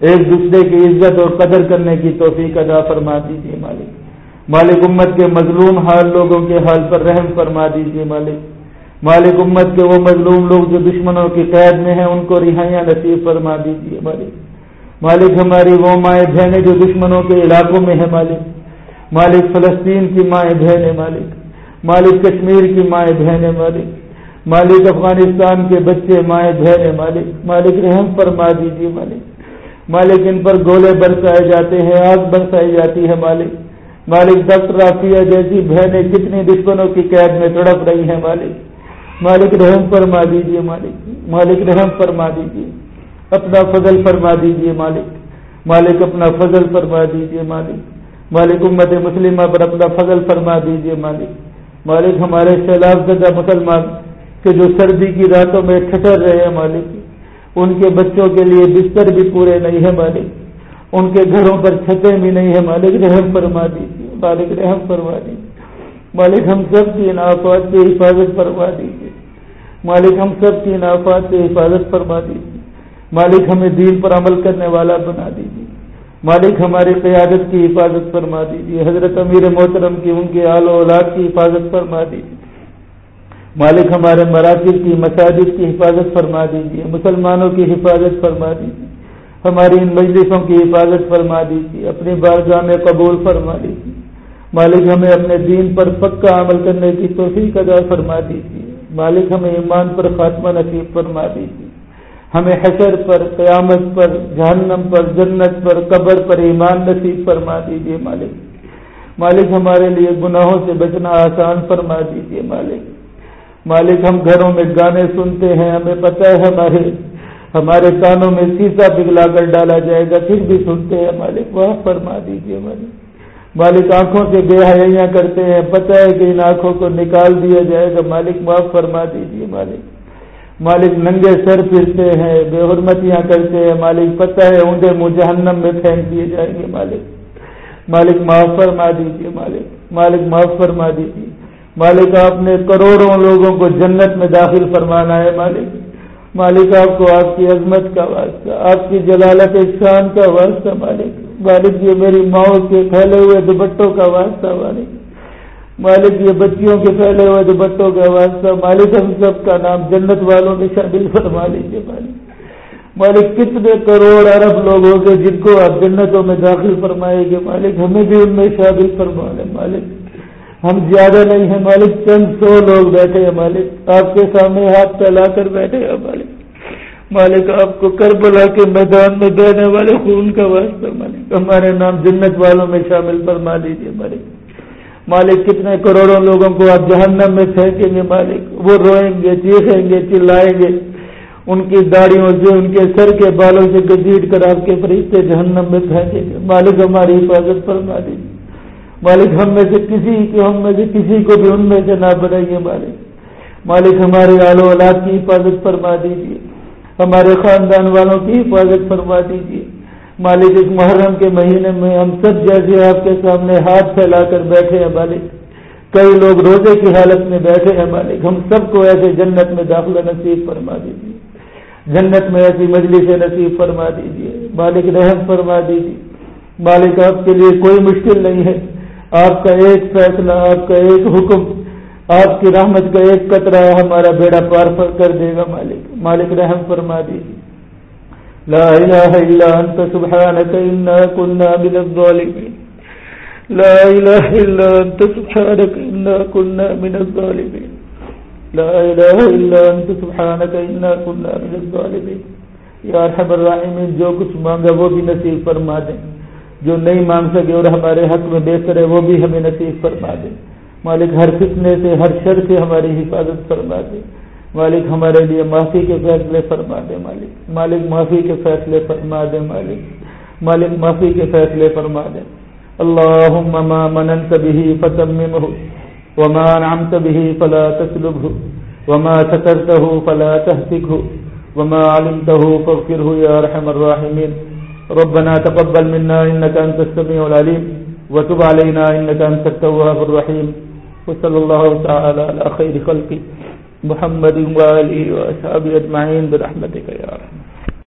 ایک دوسرے کی عزت اور قدر کرنے کی توفیق ادا فرما دیجیے مالک۔ مالک امت کے مظلوم حال لوگوں کے حال پر رحم فرما دیجیے مالک۔ مالک امت کے وہ مظلوم لوگ جو دشمنوں کی قید میں ہیں، ان کو رہائیاں نصیب فرما دیجیے مالک۔ مالک ہماری وہ مائیں بہنیں جو دشمنوں کے علاقوں میں ہیں مالک۔ مالک فلسطین کی مائیں بہنیں مالک مالک کشمیر کی مائیں بہنیں مالک مالک افغانستان کے بچے مائیں بہنیں مالک مالک رحم فرما دیجیے مالک مالک ان پر گولے برسائے جاتے ہیں، آگ برسائی جاتی ہے مالک مالک ڈاکٹر رافیہ جیسی بہنیں کتنی دشمنوں کی قید میں تڑپ رہی ہیں مالک مالک رحم فرما دیجیے مالک مالک رحم فرما دیجیے اپنا فضل فرما دیجیے جی مالک مالک اپنا فضل فرما دیجیے جی مالک مالک امت مسلمہ پر اپنا فضل فرما دیجیے مالک۔ مالک ہمارے سیلاب زدہ مسلمان کے جو سردی کی راتوں میں ٹھٹر رہے ہیں مالک۔ ان کے بچوں کے لیے بستر بھی پورے نہیں ہیں مالک۔ ان کے گھروں پر چھتیں بھی نہیں ہیں مالک۔ رحم فرما دیجیے مالک رحم فرما دیجیے مالک ہم سب کی انعافات سے حفاظت فرما دیجیے مالک ہم سب کی انعافات سے حفاظت فرما دیجیے مالک ہمیں دین پر عمل کرنے والا بنا دیجیے مالک ہماری قیادت کی حفاظت فرما دیجیے حضرت امیر محترم کی، ان کے آل و اولاد کی حفاظت فرما دیجیے مالک ہمارے مراکز کی، مساجد کی حفاظت فرما دیجیے مسلمانوں کی حفاظت فرما دیجیے ہماری ان مجلسوں کی حفاظت فرما دیجیے اپنی بارگاہ میں قبول فرما دیجیے مالک ہمیں اپنے دین پر پکا عمل کرنے کی توفیق ادا فرما دیجیے مالک ہمیں ایمان پر خاتمہ نصیب فرما دیجیے ہمیں حشر پر، قیامت پر، جہنم پر، جنت پر، قبر پر ایمان نصیب فرما دیجیے مالک۔ مالک ہمارے لیے گناہوں سے بچنا آسان فرما دیجیے مالک۔ مالک ہم گھروں میں گانے سنتے ہیں، ہمیں پتہ ہے ہمارے ہمارے کانوں میں سیسا پگلا کر ڈالا جائے گا، پھر بھی سنتے ہیں مالک وہ فرما دیجیے مالک۔ مالک آنکھوں سے بے حیاں کرتے ہیں، پتہ ہے کہ ان آنکھوں کو نکال دیا جائے گا، مالک معاف فرما دیجیے مالک۔ مالک ننگے سر پھرتے ہیں، بے حرمتیاں کرتے ہیں۔ مالک پتہ ہے، اونڈے منہ جہنم میں پھینک دیے جائیں گے۔ مالک مالک معاف فرما دیجیے مالک مالک معاف فرما دیجیے مالک، آپ نے کروڑوں لوگوں کو جنت میں داخل فرمانا ہے۔ مالک مالک، آپ کو آپ کی عظمت کا واسطہ، آپ کی جلالت شان کا واسطہ۔ مالک مالک، یہ میری ماؤں کے پھیلے ہوئے دوپٹوں کا واسطہ۔ مالک مالک یہ بچیوں کے پھیلے ہوئے جو بچوں کا واسطہ، مالک ہم سب کا نام جنت والوں میں شامل فرما لیجیے مالک مالک کتنے کروڑ ارب لوگ ہوں گے جن کو آپ جنتوں میں داخل فرمائے گے مالک ہمیں بھی ان میں شامل فرما لیں مالک، ہم زیادہ نہیں ہیں۔ مالک، چند سو لوگ بیٹھے ہیں۔ مالک، آپ کے سامنے ہاتھ پھیلا کر بیٹھے ہیں۔ مالک مالک، آپ کو کربلا کے میدان میں دینے والے خون کا واسطہ۔ مالک، ہمارے نام جنت والوں میں شامل فرما لیجیے مالک مالک کتنے کروڑوں لوگوں کو آپ جہنم میں پھینکیں گے مالک؟ وہ روئیں گے، چیخیں گے، چلائیں گے۔ ان کی داڑیوں سے، ان کے سر کے بالوں سے گزیٹ کر آپ کے فرشتے جہنم میں پھینکیں گے۔ مالک ہماری حفاظت فرما دیجیے۔ مالک ہم میں سے کسی کو، ہم میں سے کسی کو بھی ان میں سے نہ بنائیے مالک۔ مالک ہمارے آل و اولاد کی حفاظت فرما دیجیے۔ ہمارے خاندان والوں کی حفاظت فرما دیجیے۔ مالک اس محرم کے مہینے میں ہم سب جیسے آپ کے سامنے ہاتھ پھیلا کر بیٹھے ہیں مالک۔ کئی لوگ روزے کی حالت میں بیٹھے ہیں مالک۔ ہم سب کو ایسے جنت میں داخلہ نصیب فرما دیجیے جنت میں ایسی مجلس نصیب فرما دیجیے مالک رحم فرما دیجیے مالک آپ کے لیے کوئی مشکل نہیں ہے۔ آپ کا ایک فیصلہ، آپ کا ایک حکم، آپ کی رحمت کا ایک قطرہ ہمارا بیڑا پار کر دے گا مالک۔ مالک رحم فرما دیجیے لا الہ الا انت سبحانك انا كنا من الظالمين. لا الہ الا انت سبحانك انا كنا من الظالمين. لا الہ الا انت سبحانك انا كنا من الظالمين. یا ارحم الراحمین جو کچھ مانگا وہ بھی نصیب فرما دیں جو نہیں مانگ سکے اور ہمارے حق میں بہتر ہے وہ بھی ہمیں نصیب فرما دیں مالک ہر فتنے سے، ہر شر سے ہماری حفاظت فرما دے. مالک ہمارے لیے معافی کے فیصلے فرما دے، مالک۔ مالک معافی کے فیصلے فرما دے، مالک۔ مالک معافی کے فیصلے فرما دے۔ اللہ مننت به فتممه وما نعمت به فلا تسلبه وما سترته فلا تهتكه وما علمته فاغفره يا رحم الراحمين ربنا تقبل منا إنك أنت السميع العليم وتب علينا إنك أنت التواب الرحيم وصلى الله تعالى على خير خلقه محمد وآله وأصحابه اجمعین برحمتک یا رحمت